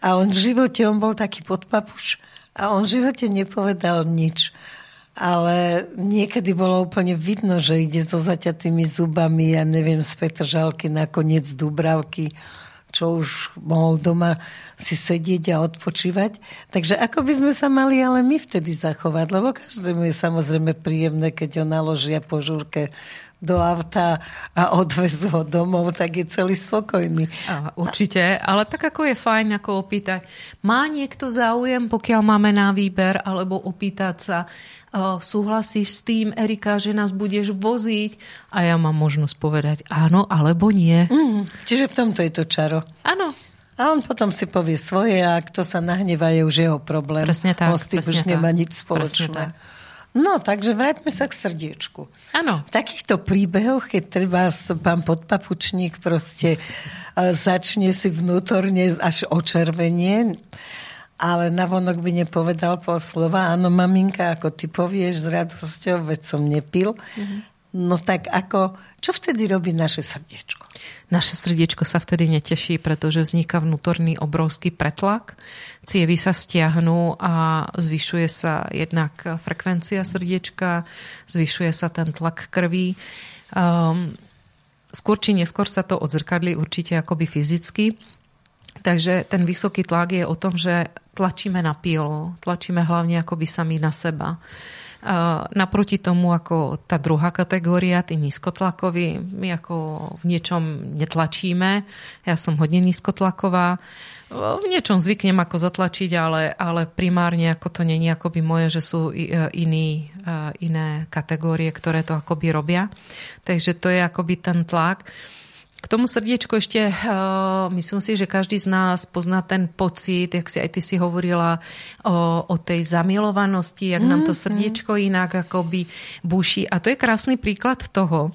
A on v živote, on bol taký podpapuš a on v živote nepovedal nič. Ale niekedy bolo úplne vidno, že ide so zaťatými zubami, ja neviem, z Petržalky na koniec Dubravky čo už mohol doma si sedieť a odpočívať. Takže ako by sme sa mali ale my vtedy zachovať, lebo každému je samozrejme príjemné, keď ho naložia po žúrke do auta a odvezú ho domov, tak je celý spokojný. A, určite, ale tak ako je fajn ako opýtať, má niekto záujem, pokiaľ máme na výber, alebo opýtať sa, súhlasíš s tým, Erika, že nás budeš voziť? A ja mám možnosť povedať áno alebo nie. Mm, čiže v tomto je to čaro. Áno. A on potom si povie svoje a kto sa nahnevá, je už jeho problém. Presne tak. Presne už tak. nemá nič spoločné. No, takže vráťme sa k srdiečku. Áno. V takýchto príbehoch, keď treba pán podpapučník proste e, začne si vnútorne až očervenie, ale navonok by nepovedal pol slova. Áno, maminka, ako ty povieš s radosťou, veď som nepil. Mm-hmm. No tak ako, čo vtedy robí naše srdiečko? Naše srdiečko sa vtedy neteší, pretože vzniká vnútorný obrovský pretlak. Cievy sa stiahnu a zvyšuje sa jednak frekvencia srdiečka, zvyšuje sa ten tlak krvi. Um, skôr či neskôr sa to odzrkadli určite akoby fyzicky. Takže ten vysoký tlak je o tom, že tlačíme na pilu, tlačíme hlavne akoby sami na seba. Naproti tomu ako tá druhá kategória, tí nízkotlakoví, my ako v niečom netlačíme. Ja som hodne nízkotlaková. V niečom zvyknem ako zatlačiť, ale, ale primárne ako to není akoby moje, že sú e, iní, e, iné kategórie, ktoré to akoby robia. Takže to je akoby ten tlak. K tomu srdiečku ešte, uh, myslím si, že každý z nás pozná ten pocit, jak si aj ty si hovorila o, o tej zamilovanosti, jak mm, nám to mhm. srdiečko inak akoby buší. A to je krásny príklad toho,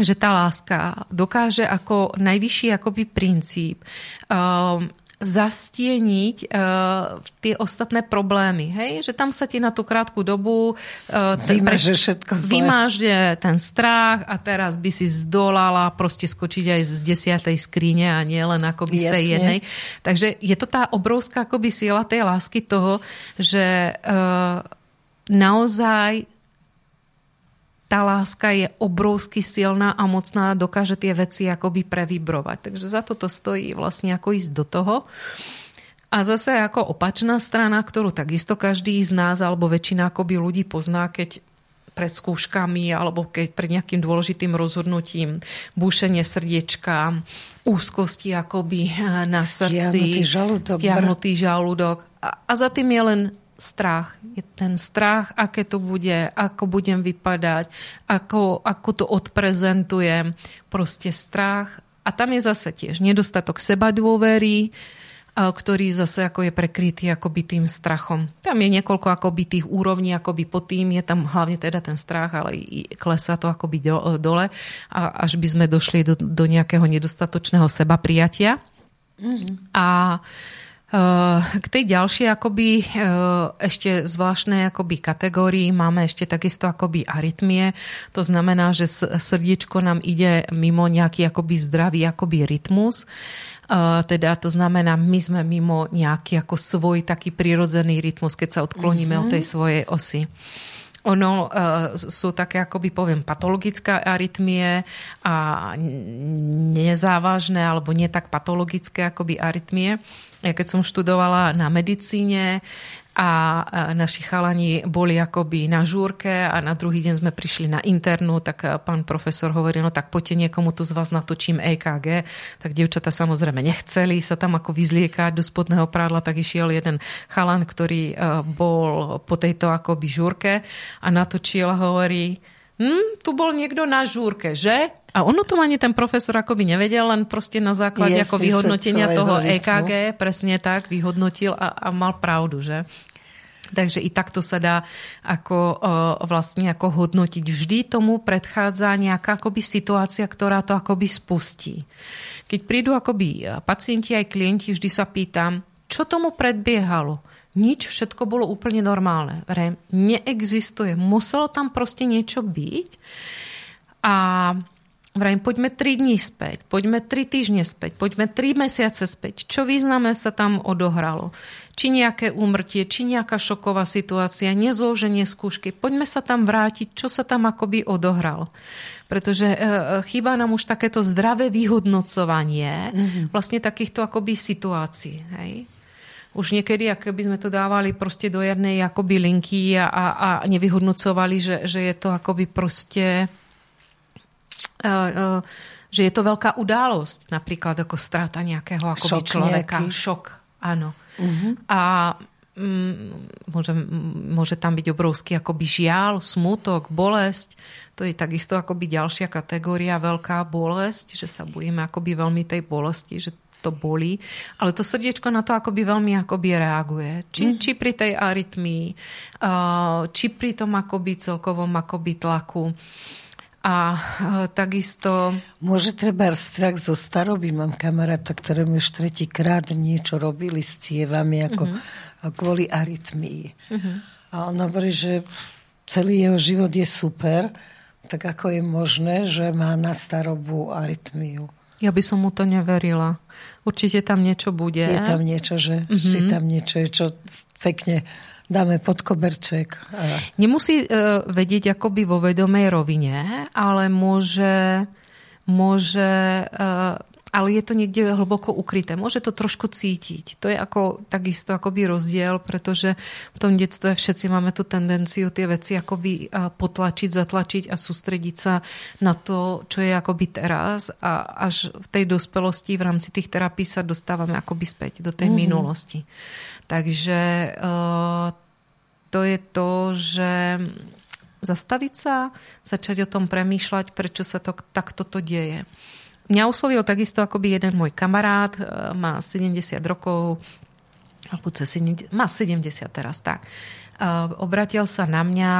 že tá láska dokáže ako najvyšší akoby princíp uh, zastieniť uh, tie ostatné problémy. Hej? Že tam sa ti na tú krátku dobu uh, vymaže všetko zlé. Vymaže ten strach a teraz by si zdolala proste skočiť aj z desiatej skrine a nie len akoby z tej jednej. Takže je to tá obrovská akoby sila tej lásky toho, že uh, naozaj tá láska je obrovsky silná a mocná, dokáže tie veci akoby previbrovať. Takže za toto stojí vlastne ako ísť do toho. A zase ako opačná strana, ktorú takisto každý z nás alebo väčšina akoby ľudí pozná, keď pred skúškami alebo keď pred nejakým dôležitým rozhodnutím, búšenie srdiečka, úzkosti akoby na srdci, stiahnutý žalúdok. Stiahnutý žalúdok. A, a za tým je len strach. Je ten strach, aké to bude, ako budem vypadať, ako, ako to odprezentujem. Proste strach. A tam je zase tiež nedostatok seba dôvery, ktorý zase ako je prekrytý akoby tým strachom. Tam je niekoľko akoby tých úrovní akoby pod tým, je tam hlavne teda ten strach, ale i klesá to akoby do, dole a až by sme došli do, do nejakého nedostatočného seba prijatia. Mm-hmm. A K tej ďalšej akoby ešte zvláštnej akoby kategórii máme ešte takisto akoby arytmie. To znamená, že srdiečko nám ide mimo nejaký akoby zdravý akoby rytmus. Teda to znamená, my sme mimo nejaký ako svoj taký prirodzený rytmus, keď sa odkloníme mm-hmm. od tej mhm. svojej osy. Ono uh, sú také, akoby poviem, patologické arytmie a nezávažné alebo nie tak patologické akoby arytmie. Ja keď som študovala na medicíne, a naši chalani boli akoby na žúrke a na druhý deň sme prišli na internú, tak pán profesor hovorí, no tak poďte niekomu tu z vás natočím EKG, tak dievčata samozrejme nechceli sa tam ako vyzliekať do spodného prádla, tak išiel jeden chalan, ktorý bol po tejto akoby žúrke a natočil a hovorí, hm, tu bol niekto na žúrke, že? A ono to ani ten profesor akoby nevedel, len proste na základe ako vyhodnotenia toho EKG, presne tak, vyhodnotil a, a mal pravdu, že? Takže i takto sa dá ako, vlastne ako hodnotiť. Vždy tomu predchádza nejaká akoby situácia, ktorá to akoby spustí. Keď prídu akoby pacienti aj klienti, vždy sa pýtam, čo tomu predbiehalo? Nič, všetko bolo úplne normálne. Neexistuje. Muselo tam proste niečo byť. A Vrajím, poďme 3 dní späť, poďme 3 týždne späť, poďme 3 mesiace späť. Čo význame sa tam odohralo? Či nejaké úmrtie, či nejaká šoková situácia, nezloženie skúšky. Poďme sa tam vrátiť, čo sa tam akoby odohralo. Pretože e, e chýba nám už takéto zdravé vyhodnocovanie mm-hmm. vlastne takýchto akoby situácií. Hej? Už niekedy, ako by sme to dávali proste do jednej akoby linky a, a, a nevyhodnocovali, že, že je to akoby proste E, e, že je to veľká událosť, napríklad ako strata nejakého akoby Šok človeka. Nejaký. Šok, áno. Uh-huh. A mm, môže, môže tam byť obrovský akoby žiaľ, smutok, bolesť. To je takisto akoby ďalšia kategória, veľká bolesť, že sa bojíme akoby veľmi tej bolesti, že to bolí, ale to srdiečko na to akoby veľmi akoby reaguje. Či, mm. či pri tej arytmii, či pri tom akoby celkovom akoby tlaku. A takisto... Môže treba strach zo staroby. Mám kamaráta, ktorému už tretíkrát niečo robili s cievami ako uh-huh. kvôli arytmii. Uh-huh. A on hovorí, že celý jeho život je super, tak ako je možné, že má na starobu arytmiu. Ja by som mu to neverila. Určite tam niečo bude. Je tam niečo, že uh-huh. tam niečo je, čo pekne dáme pod koberček. Nemusí uh, vedieť akoby vo vedomej rovine, ale môže, môže uh, ale je to niekde hlboko ukryté. Môže to trošku cítiť. To je ako, takisto akoby rozdiel, pretože v tom detstve všetci máme tú tendenciu tie veci akoby potlačiť, zatlačiť a sústrediť sa na to, čo je akoby teraz a až v tej dospelosti v rámci tých terapí sa dostávame akoby späť do tej mm-hmm. minulosti. Takže eh, to je to, že zastaviť sa, začať o tom premýšľať, prečo sa to takto to deje. Mňa uslovil takisto akoby jeden môj kamarát, eh, má 70 rokov, alebo má 70 teraz, tak. Eh, obratil sa na mňa,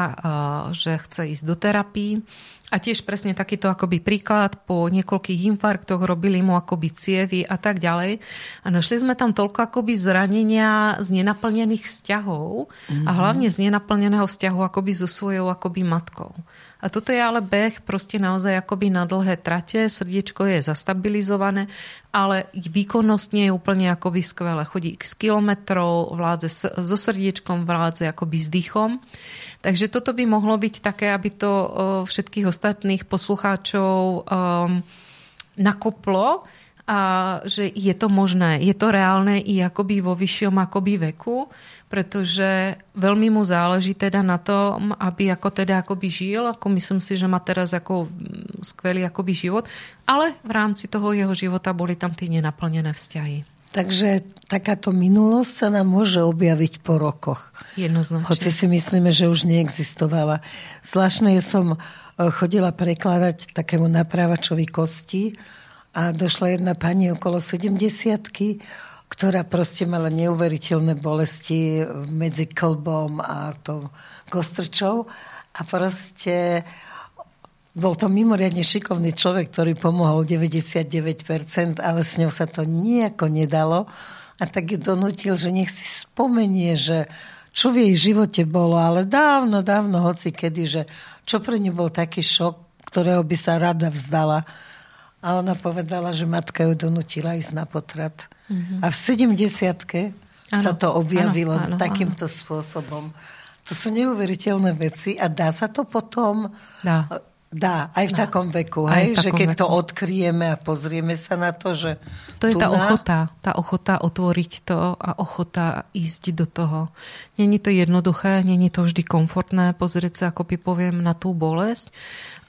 že chce ísť do terapii a tiež presne takýto akoby príklad, po niekoľkých infarktoch robili mu akoby cievy a tak ďalej. A našli sme tam toľko akoby zranenia z nenaplnených vzťahov mm-hmm. a mhm. hlavne z nenaplneného vzťahu akoby so svojou akoby matkou. A toto je ale beh proste naozaj akoby na dlhé trate, srdiečko je zastabilizované, ale výkonnosť nie je úplne akoby skvelé. Chodí x kilometrov, vládze so srdiečkom, vládze akoby s dýchom. Takže toto by mohlo byť také, aby to všetkých ostatných poslucháčov nakoplo, a že je to možné, je to reálne i akoby vo vyššom akoby veku, pretože veľmi mu záleží teda na tom, aby ako teda akoby žil, ako myslím si, že má teraz ako skvelý akoby život, ale v rámci toho jeho života boli tam tie nenaplnené vzťahy. Takže takáto minulosť sa nám môže objaviť po rokoch. Jednoznačne. Hoci si myslíme, že už neexistovala. Zvláštne som e, chodila prekladať takému napravačovi kosti a došla jedna pani okolo 70 ktorá proste mala neuveriteľné bolesti medzi klbom a to kostrčou a proste bol to mimoriadne šikovný človek, ktorý pomohol 99%, ale s ňou sa to nejako nedalo. a tak ju donutil, že nech si spomenie, že čo v jej živote bolo, ale dávno, dávno, hoci kedy, že čo pre ňu bol taký šok, ktorého by sa rada vzdala. A ona povedala, že matka ju donutila ísť na potrat. Mm-hmm. A v 70 sa to objavilo ano, ano, takýmto ano. spôsobom. To sú neuveriteľné veci a dá sa to potom... Dá Dá, aj v Dá. takom veku, hej? Takom že keď veku. to odkryjeme a pozrieme sa na to, že... To je tá na... ochota, tá ochota otvoriť to a ochota ísť do toho. Není to jednoduché, není to vždy komfortné pozrieť sa, ako by poviem, na tú bolesť,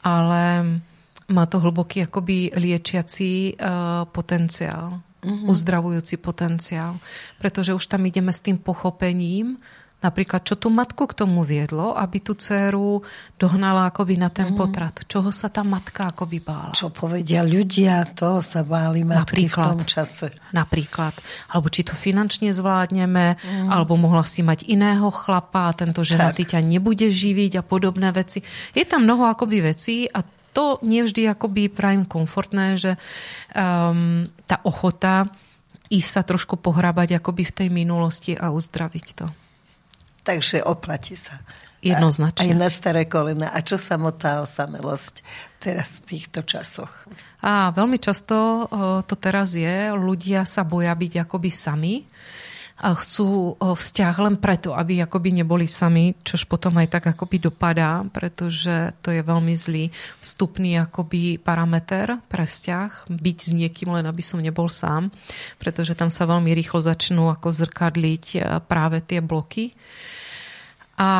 ale má to hlboký akoby liečiací uh, potenciál, uh-huh. uzdravujúci potenciál, pretože už tam ideme s tým pochopením, Napríklad, čo tú matku k tomu viedlo, aby tú dceru dohnala akoby na ten mm. potrat? Čoho sa tá matka akoby bála? Čo povedia ľudia, toho sa báli matky napríklad, v tom čase. Napríklad. Alebo či to finančne zvládneme, mm. alebo mohla si mať iného chlapa a tento ženatý ťa nebude živiť a podobné veci. Je tam mnoho akoby vecí a to nie vždy akoby prajem komfortné, že um, tá ochota ísť sa trošku pohrábať akoby v tej minulosti a uzdraviť to. Takže oplatí sa. Jednoznačne. Aj na staré kolena. A čo samotná osamelosť teraz v týchto časoch? A veľmi často to teraz je, ľudia sa boja byť akoby sami chcú vzťah len preto, aby akoby neboli sami, čož potom aj tak akoby dopadá, pretože to je veľmi zlý vstupný akoby parameter pre vzťah, byť s niekým len, aby som nebol sám, pretože tam sa veľmi rýchlo začnú ako zrkadliť e, práve tie bloky. A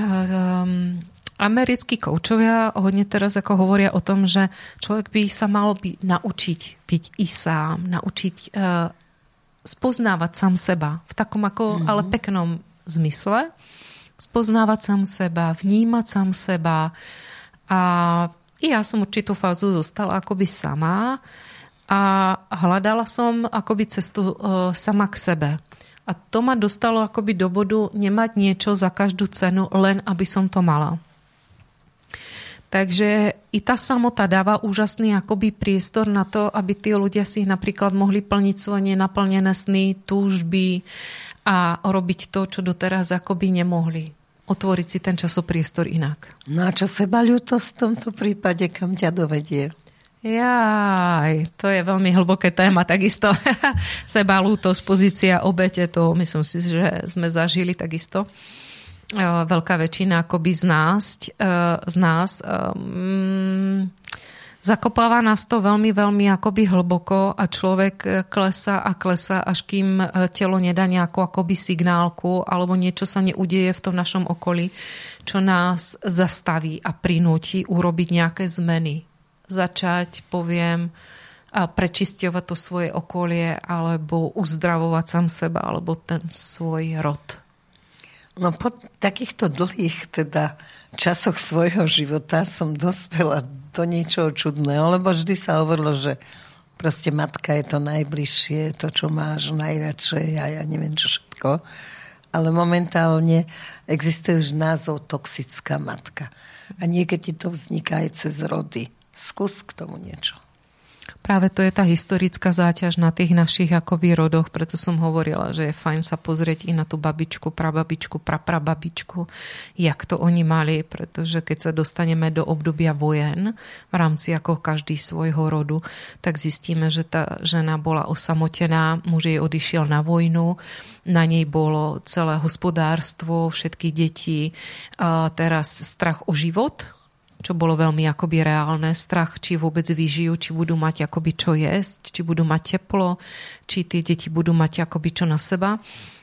um, americkí koučovia hodne teraz ako hovoria o tom, že človek by sa mal by naučiť byť i sám, naučiť uh, spoznávať sám seba v takom ako mm-hmm. ale peknom zmysle. Spoznávať sám seba, vnímať sám seba. A ja som určitú fázu zostala akoby sama a hľadala som akoby cestu uh, sama k sebe. A to ma dostalo akoby do bodu nemať niečo za každú cenu, len aby som to mala. Takže i tá samota dáva úžasný akoby priestor na to, aby tí ľudia si napríklad mohli plniť svoje nenaplnené sny, túžby a robiť to, čo doteraz akoby nemohli. Otvoriť si ten časopriestor inak. No a čo seba ľútosť v tomto prípade, kam ťa dovedie? Jaj, to je veľmi hlboké téma, takisto <laughs> seba lútosť, pozícia obete, to myslím si, že sme zažili takisto. E, veľká väčšina akoby z nás, e, z nás um, zakopáva nás to veľmi, veľmi akoby hlboko a človek klesa a klesa, až kým telo nedá nejakú akoby signálku alebo niečo sa neudeje v tom našom okolí, čo nás zastaví a prinúti urobiť nejaké zmeny. Začať, poviem, a prečisťovať to svoje okolie alebo uzdravovať sám seba alebo ten svoj rod. No po takýchto dlhých teda časoch svojho života som dospela do niečoho čudného, lebo vždy sa hovorilo, že proste matka je to najbližšie, to, čo máš najradšej a ja neviem čo všetko. Ale momentálne existuje už názov toxická matka. A niekedy to vzniká aj cez rody. Skús k tomu niečo. Práve to je tá historická záťaž na tých našich akoby rodoch, preto som hovorila, že je fajn sa pozrieť i na tú babičku, prababičku, praprababičku, jak to oni mali, pretože keď sa dostaneme do obdobia vojen v rámci ako každý svojho rodu, tak zistíme, že tá žena bola osamotená, muž jej odišiel na vojnu, na nej bolo celé hospodárstvo, všetky deti, a teraz strach o život, čo bolo veľmi akoby reálne. Strach, či vôbec vyžijú, či budú mať akoby čo jesť, či budú mať teplo, či tie deti budú mať akoby čo na seba.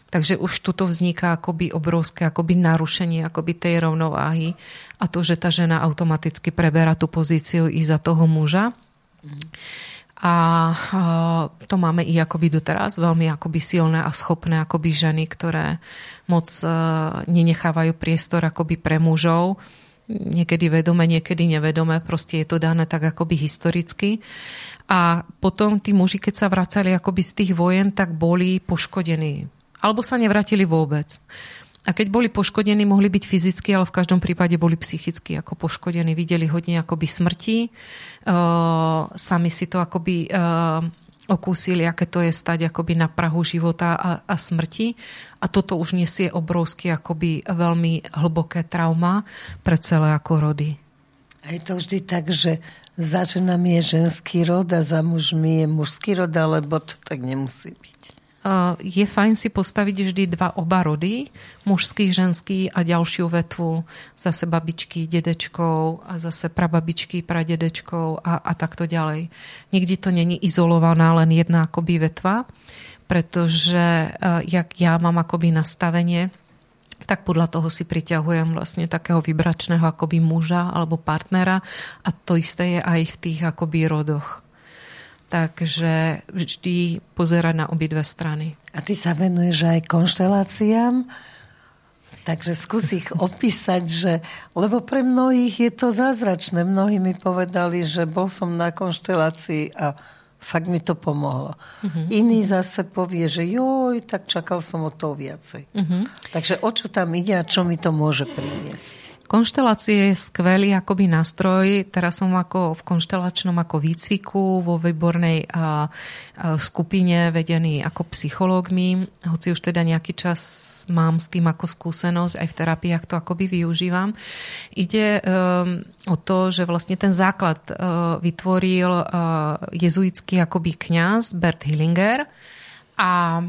Takže už tuto vzniká akoby obrovské akoby narušenie akoby tej rovnováhy a to, že tá žena automaticky preberá tú pozíciu i za toho muža. A to máme i akoby doteraz veľmi akoby silné a schopné akoby ženy, ktoré moc e, nenechávajú priestor akoby pre mužov niekedy vedome, niekedy nevedome, proste je to dané tak akoby historicky. A potom tí muži, keď sa vracali akoby z tých vojen, tak boli poškodení. Alebo sa nevrátili vôbec. A keď boli poškodení, mohli byť fyzicky, ale v každom prípade boli psychicky ako poškodení. Videli hodne akoby smrti. Uh, sami si to akoby uh, okúsili, aké to je stať akoby na prahu života a, a smrti. A toto už nesie obrovské akoby veľmi hlboké trauma pre celé ako rody. A je to vždy tak, že za ženami je ženský rod a za mužmi je mužský rod, alebo to tak nemusí byť je fajn si postaviť vždy dva oba rody, mužský, ženský a ďalšiu vetvu, zase babičky, dedečkov a zase prababičky, pradedečkov a, a takto ďalej. Nikdy to není izolovaná len jedna akoby vetva, pretože jak ja mám akoby nastavenie, tak podľa toho si priťahujem vlastne takého vybračného akoby muža alebo partnera a to isté je aj v tých akoby rodoch takže vždy pozerať na obidve strany. A ty sa venuješ aj konšteláciám? Takže skús ich <laughs> opísať, že, lebo pre mnohých je to zázračné. Mnohí mi povedali, že bol som na konštelácii a fakt mi to pomohlo. Uh-huh. Iný zase povie, že joj, tak čakal som o to viacej. Uh-huh. Takže o čo tam ide a čo mi to môže priniesť? Konštelácie je skvelý akoby nástroj. Teraz som ako v konštelačnom ako výcviku vo výbornej a, a skupine vedený ako psychológmi. Hoci už teda nejaký čas mám s tým ako skúsenosť, aj v terapiách to akoby využívam. Ide um, o to, že vlastne ten základ uh, vytvoril uh, jezuitský akoby kňaz Bert Hillinger a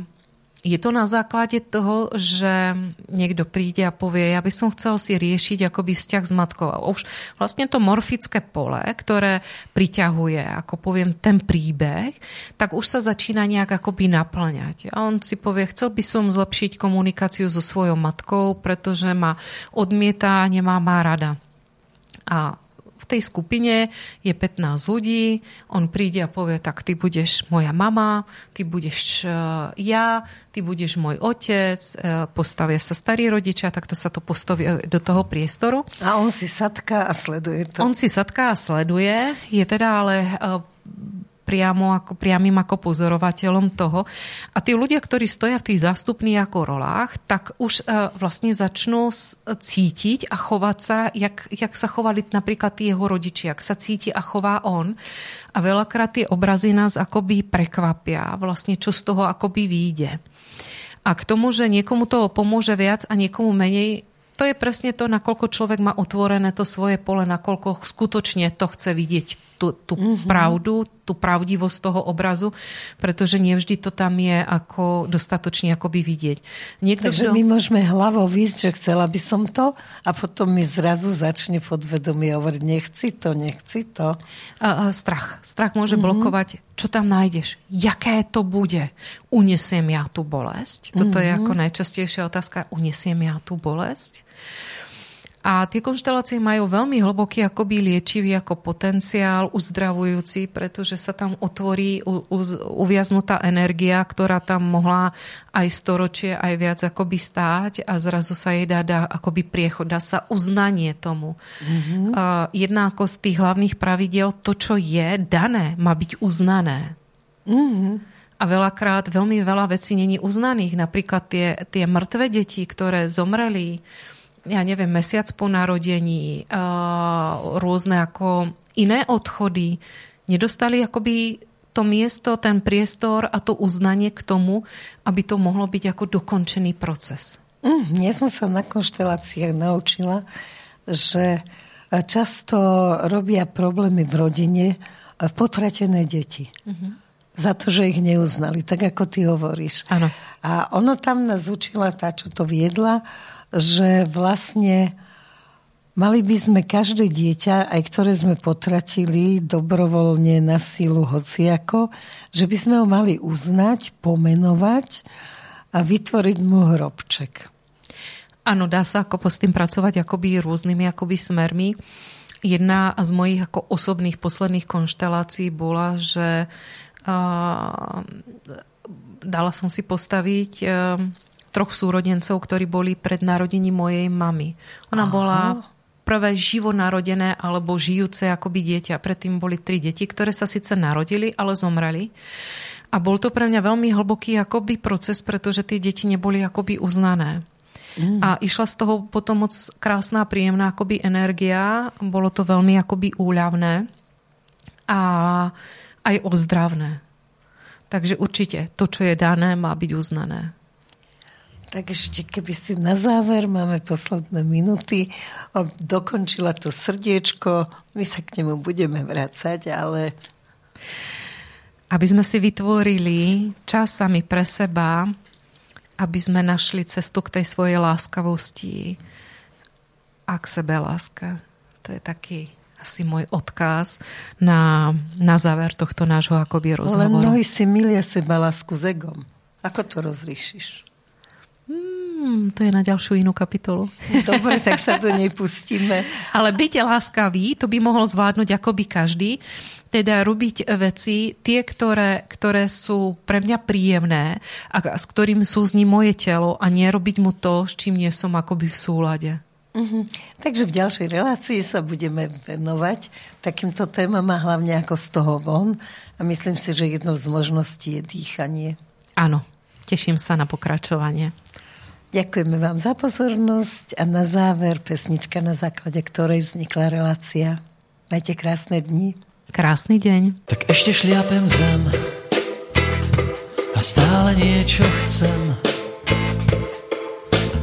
je to na základe toho, že niekto príde a povie, ja by som chcel si riešiť akoby vzťah s matkou. A už vlastne to morfické pole, ktoré priťahuje, ako poviem, ten príbeh, tak už sa začína nejak akoby naplňať. A on si povie, chcel by som zlepšiť komunikáciu so svojou matkou, pretože ma odmieta, nemá má rada. A tej skupine je 15 ľudí, on príde a povie, tak ty budeš moja mama, ty budeš e, ja, ty budeš môj otec, e, postavia sa starí rodičia, takto sa to postaví e, do toho priestoru. A on si sadká a sleduje to. On si sadká a sleduje, je teda ale priamo ako, priamým ako pozorovateľom toho. A tí ľudia, ktorí stoja v tých zástupných ako rolách, tak už uh, vlastne začnú cítiť a chovať sa, jak, jak sa chovali napríklad tí jeho rodiči, jak sa cíti a chová on. A veľakrát tie obrazy nás akoby prekvapia, vlastne čo z toho akoby vyjde. A k tomu, že niekomu toho pomôže viac a niekomu menej, to je presne to, nakoľko človek má otvorené to svoje pole, nakoľko skutočne to chce vidieť tú, tú mm-hmm. pravdu, tú pravdivosť toho obrazu, pretože nevždy to tam je ako dostatočne akoby vidieť. Niekto, Takže kto... my môžeme hlavou výsť, že chcela by som to a potom mi zrazu začne podvedomie hovoriť, nechci to, nechci to. A, a strach. Strach môže mm-hmm. blokovať, čo tam nájdeš, jaké to bude. Unesiem ja tú bolesť? Toto mm-hmm. je mhm. ako najčastejšia otázka. Unesiem ja tú bolesť? A tie konštelácie majú veľmi hlboký akoby liečivý ako potenciál, uzdravujúci, pretože sa tam otvorí u, u, uviaznutá energia, ktorá tam mohla aj storočie, aj viac akoby stáť a zrazu sa jej dá, dá akoby priechod, dá sa uznanie tomu. Mm-hmm. Uh, jedna ako z tých hlavných pravidel, to, čo je dané, má byť uznané. Mm-hmm. A veľakrát veľmi veľa vecí není uznaných. Napríklad tie, tie mŕtve deti, ktoré zomreli, ja neviem, mesiac po narodení, rôzne ako iné odchody, nedostali akoby to miesto, ten priestor a to uznanie k tomu, aby to mohlo byť ako dokončený proces. Mm, ja som sa na konšteláciách naučila, že často robia problémy v rodine potratené deti. Mm-hmm. Za to, že ich neuznali, tak ako ty hovoríš. Ano. A ono tam nás učila tá, čo to viedla, že vlastne mali by sme každé dieťa, aj ktoré sme potratili dobrovoľne na sílu hociako, že by sme ho mali uznať, pomenovať a vytvoriť mu hrobček. Áno, dá sa ako s tým pracovať akoby rôznymi akoby smermi. Jedna z mojich ako osobných posledných konštelácií bola, že uh, dala som si postaviť uh, troch súrodencov, ktorí boli pred narodením mojej mamy. Ona Aha. bola prvé živo narodené alebo žijúce akoby dieťa. Predtým boli tri deti, ktoré sa síce narodili, ale zomreli. A bol to pre mňa veľmi hlboký akoby proces, pretože tie deti neboli akoby uznané. Mm. A išla z toho potom moc krásna, príjemná akoby energia. Bolo to veľmi akoby úľavné a aj ozdravné. Takže určite to, čo je dané, má byť uznané. Tak ešte, keby si na záver, máme posledné minuty, dokončila to srdiečko, my sa k nemu budeme vrácať, ale... Aby sme si vytvorili čas sami pre seba, aby sme našli cestu k tej svojej láskavosti a k sebe láska. To je taký asi môj odkaz na, na záver tohto nášho akoby rozhovoru. Len mnohí si milia seba lásku s egom. Ako to rozríšiš? Hmm, to je na ďalšiu inú kapitolu. <laughs> Dobre, tak sa do nej pustíme. Ale byť láskavý, to by mohol zvládnuť akoby každý. Teda robiť veci, tie, ktoré, ktoré sú pre mňa príjemné a s ktorým sú z ním moje telo a nerobiť mu to, s čím nie som akoby v súlade. Uh-huh. Takže v ďalšej relácii sa budeme venovať takýmto témam a hlavne ako z toho von. A myslím si, že jednou z možností je dýchanie. Áno, teším sa na pokračovanie. Ďakujeme vám za pozornosť a na záver pesnička, na základe ktorej vznikla relácia. Majte krásne dni. Krásny deň. Tak ešte šliapem zem a stále niečo chcem.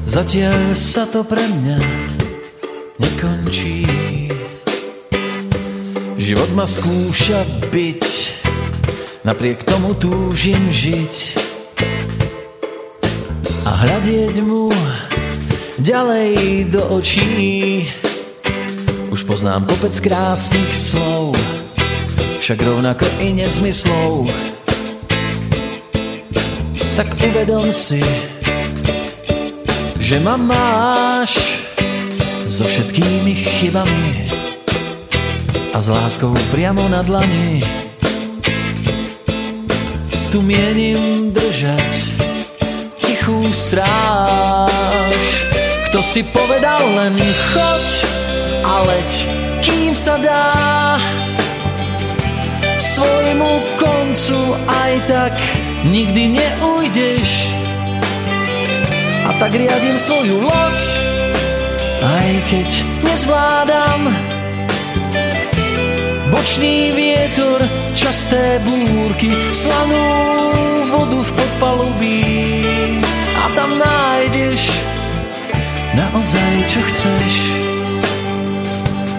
Zatiaľ sa to pre mňa nekončí. Život ma skúša byť, napriek tomu túžim žiť a hľadieť mu ďalej do očí. Už poznám kopec krásnych slov, však rovnako i nezmyslov. Tak uvedom si, že ma máš so všetkými chybami a s láskou priamo na dlani. Tu mienim držať tichú stráž. Kto si povedal len choď a leď, kým sa dá. Svojmu koncu aj tak nikdy neujdeš. A tak riadím svoju loď, aj keď nezvládam. Bočný vietor, časté búrky, slanú vodu v podpalubí a tam nájdeš naozaj čo chceš.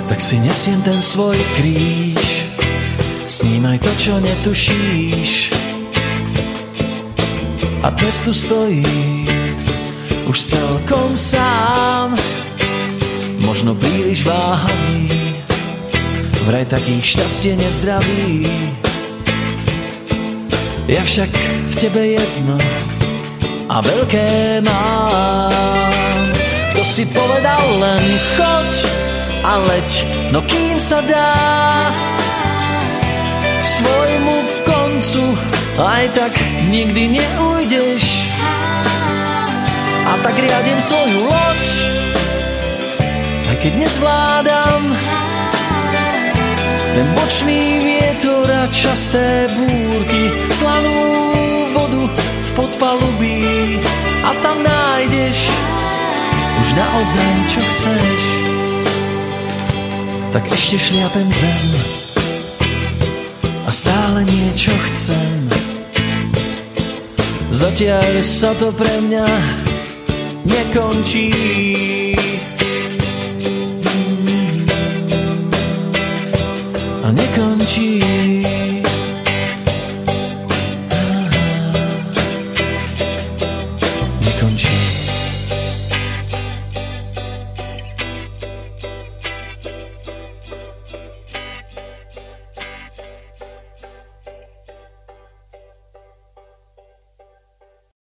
Tak si nesiem ten svoj kríž, snímaj to, čo netušíš. A dnes tu stojí už celkom sám, možno príliš váhavý, vraj takých šťastie nezdraví. Ja však v tebe jedno a veľké mám. Kto si povedal len choď a leď, no kým sa dá svojmu koncu, aj tak nikdy neujdeš. A tak riadím svoju loď, aj keď nezvládam ten bočný vietor a časté búrky, slanú vodu v podpalubí a tam nájdeš už naozaj, čo chceš. Tak ešte šliapem zem a stále niečo chcem. Zatiaľ sa to pre mňa nekončí.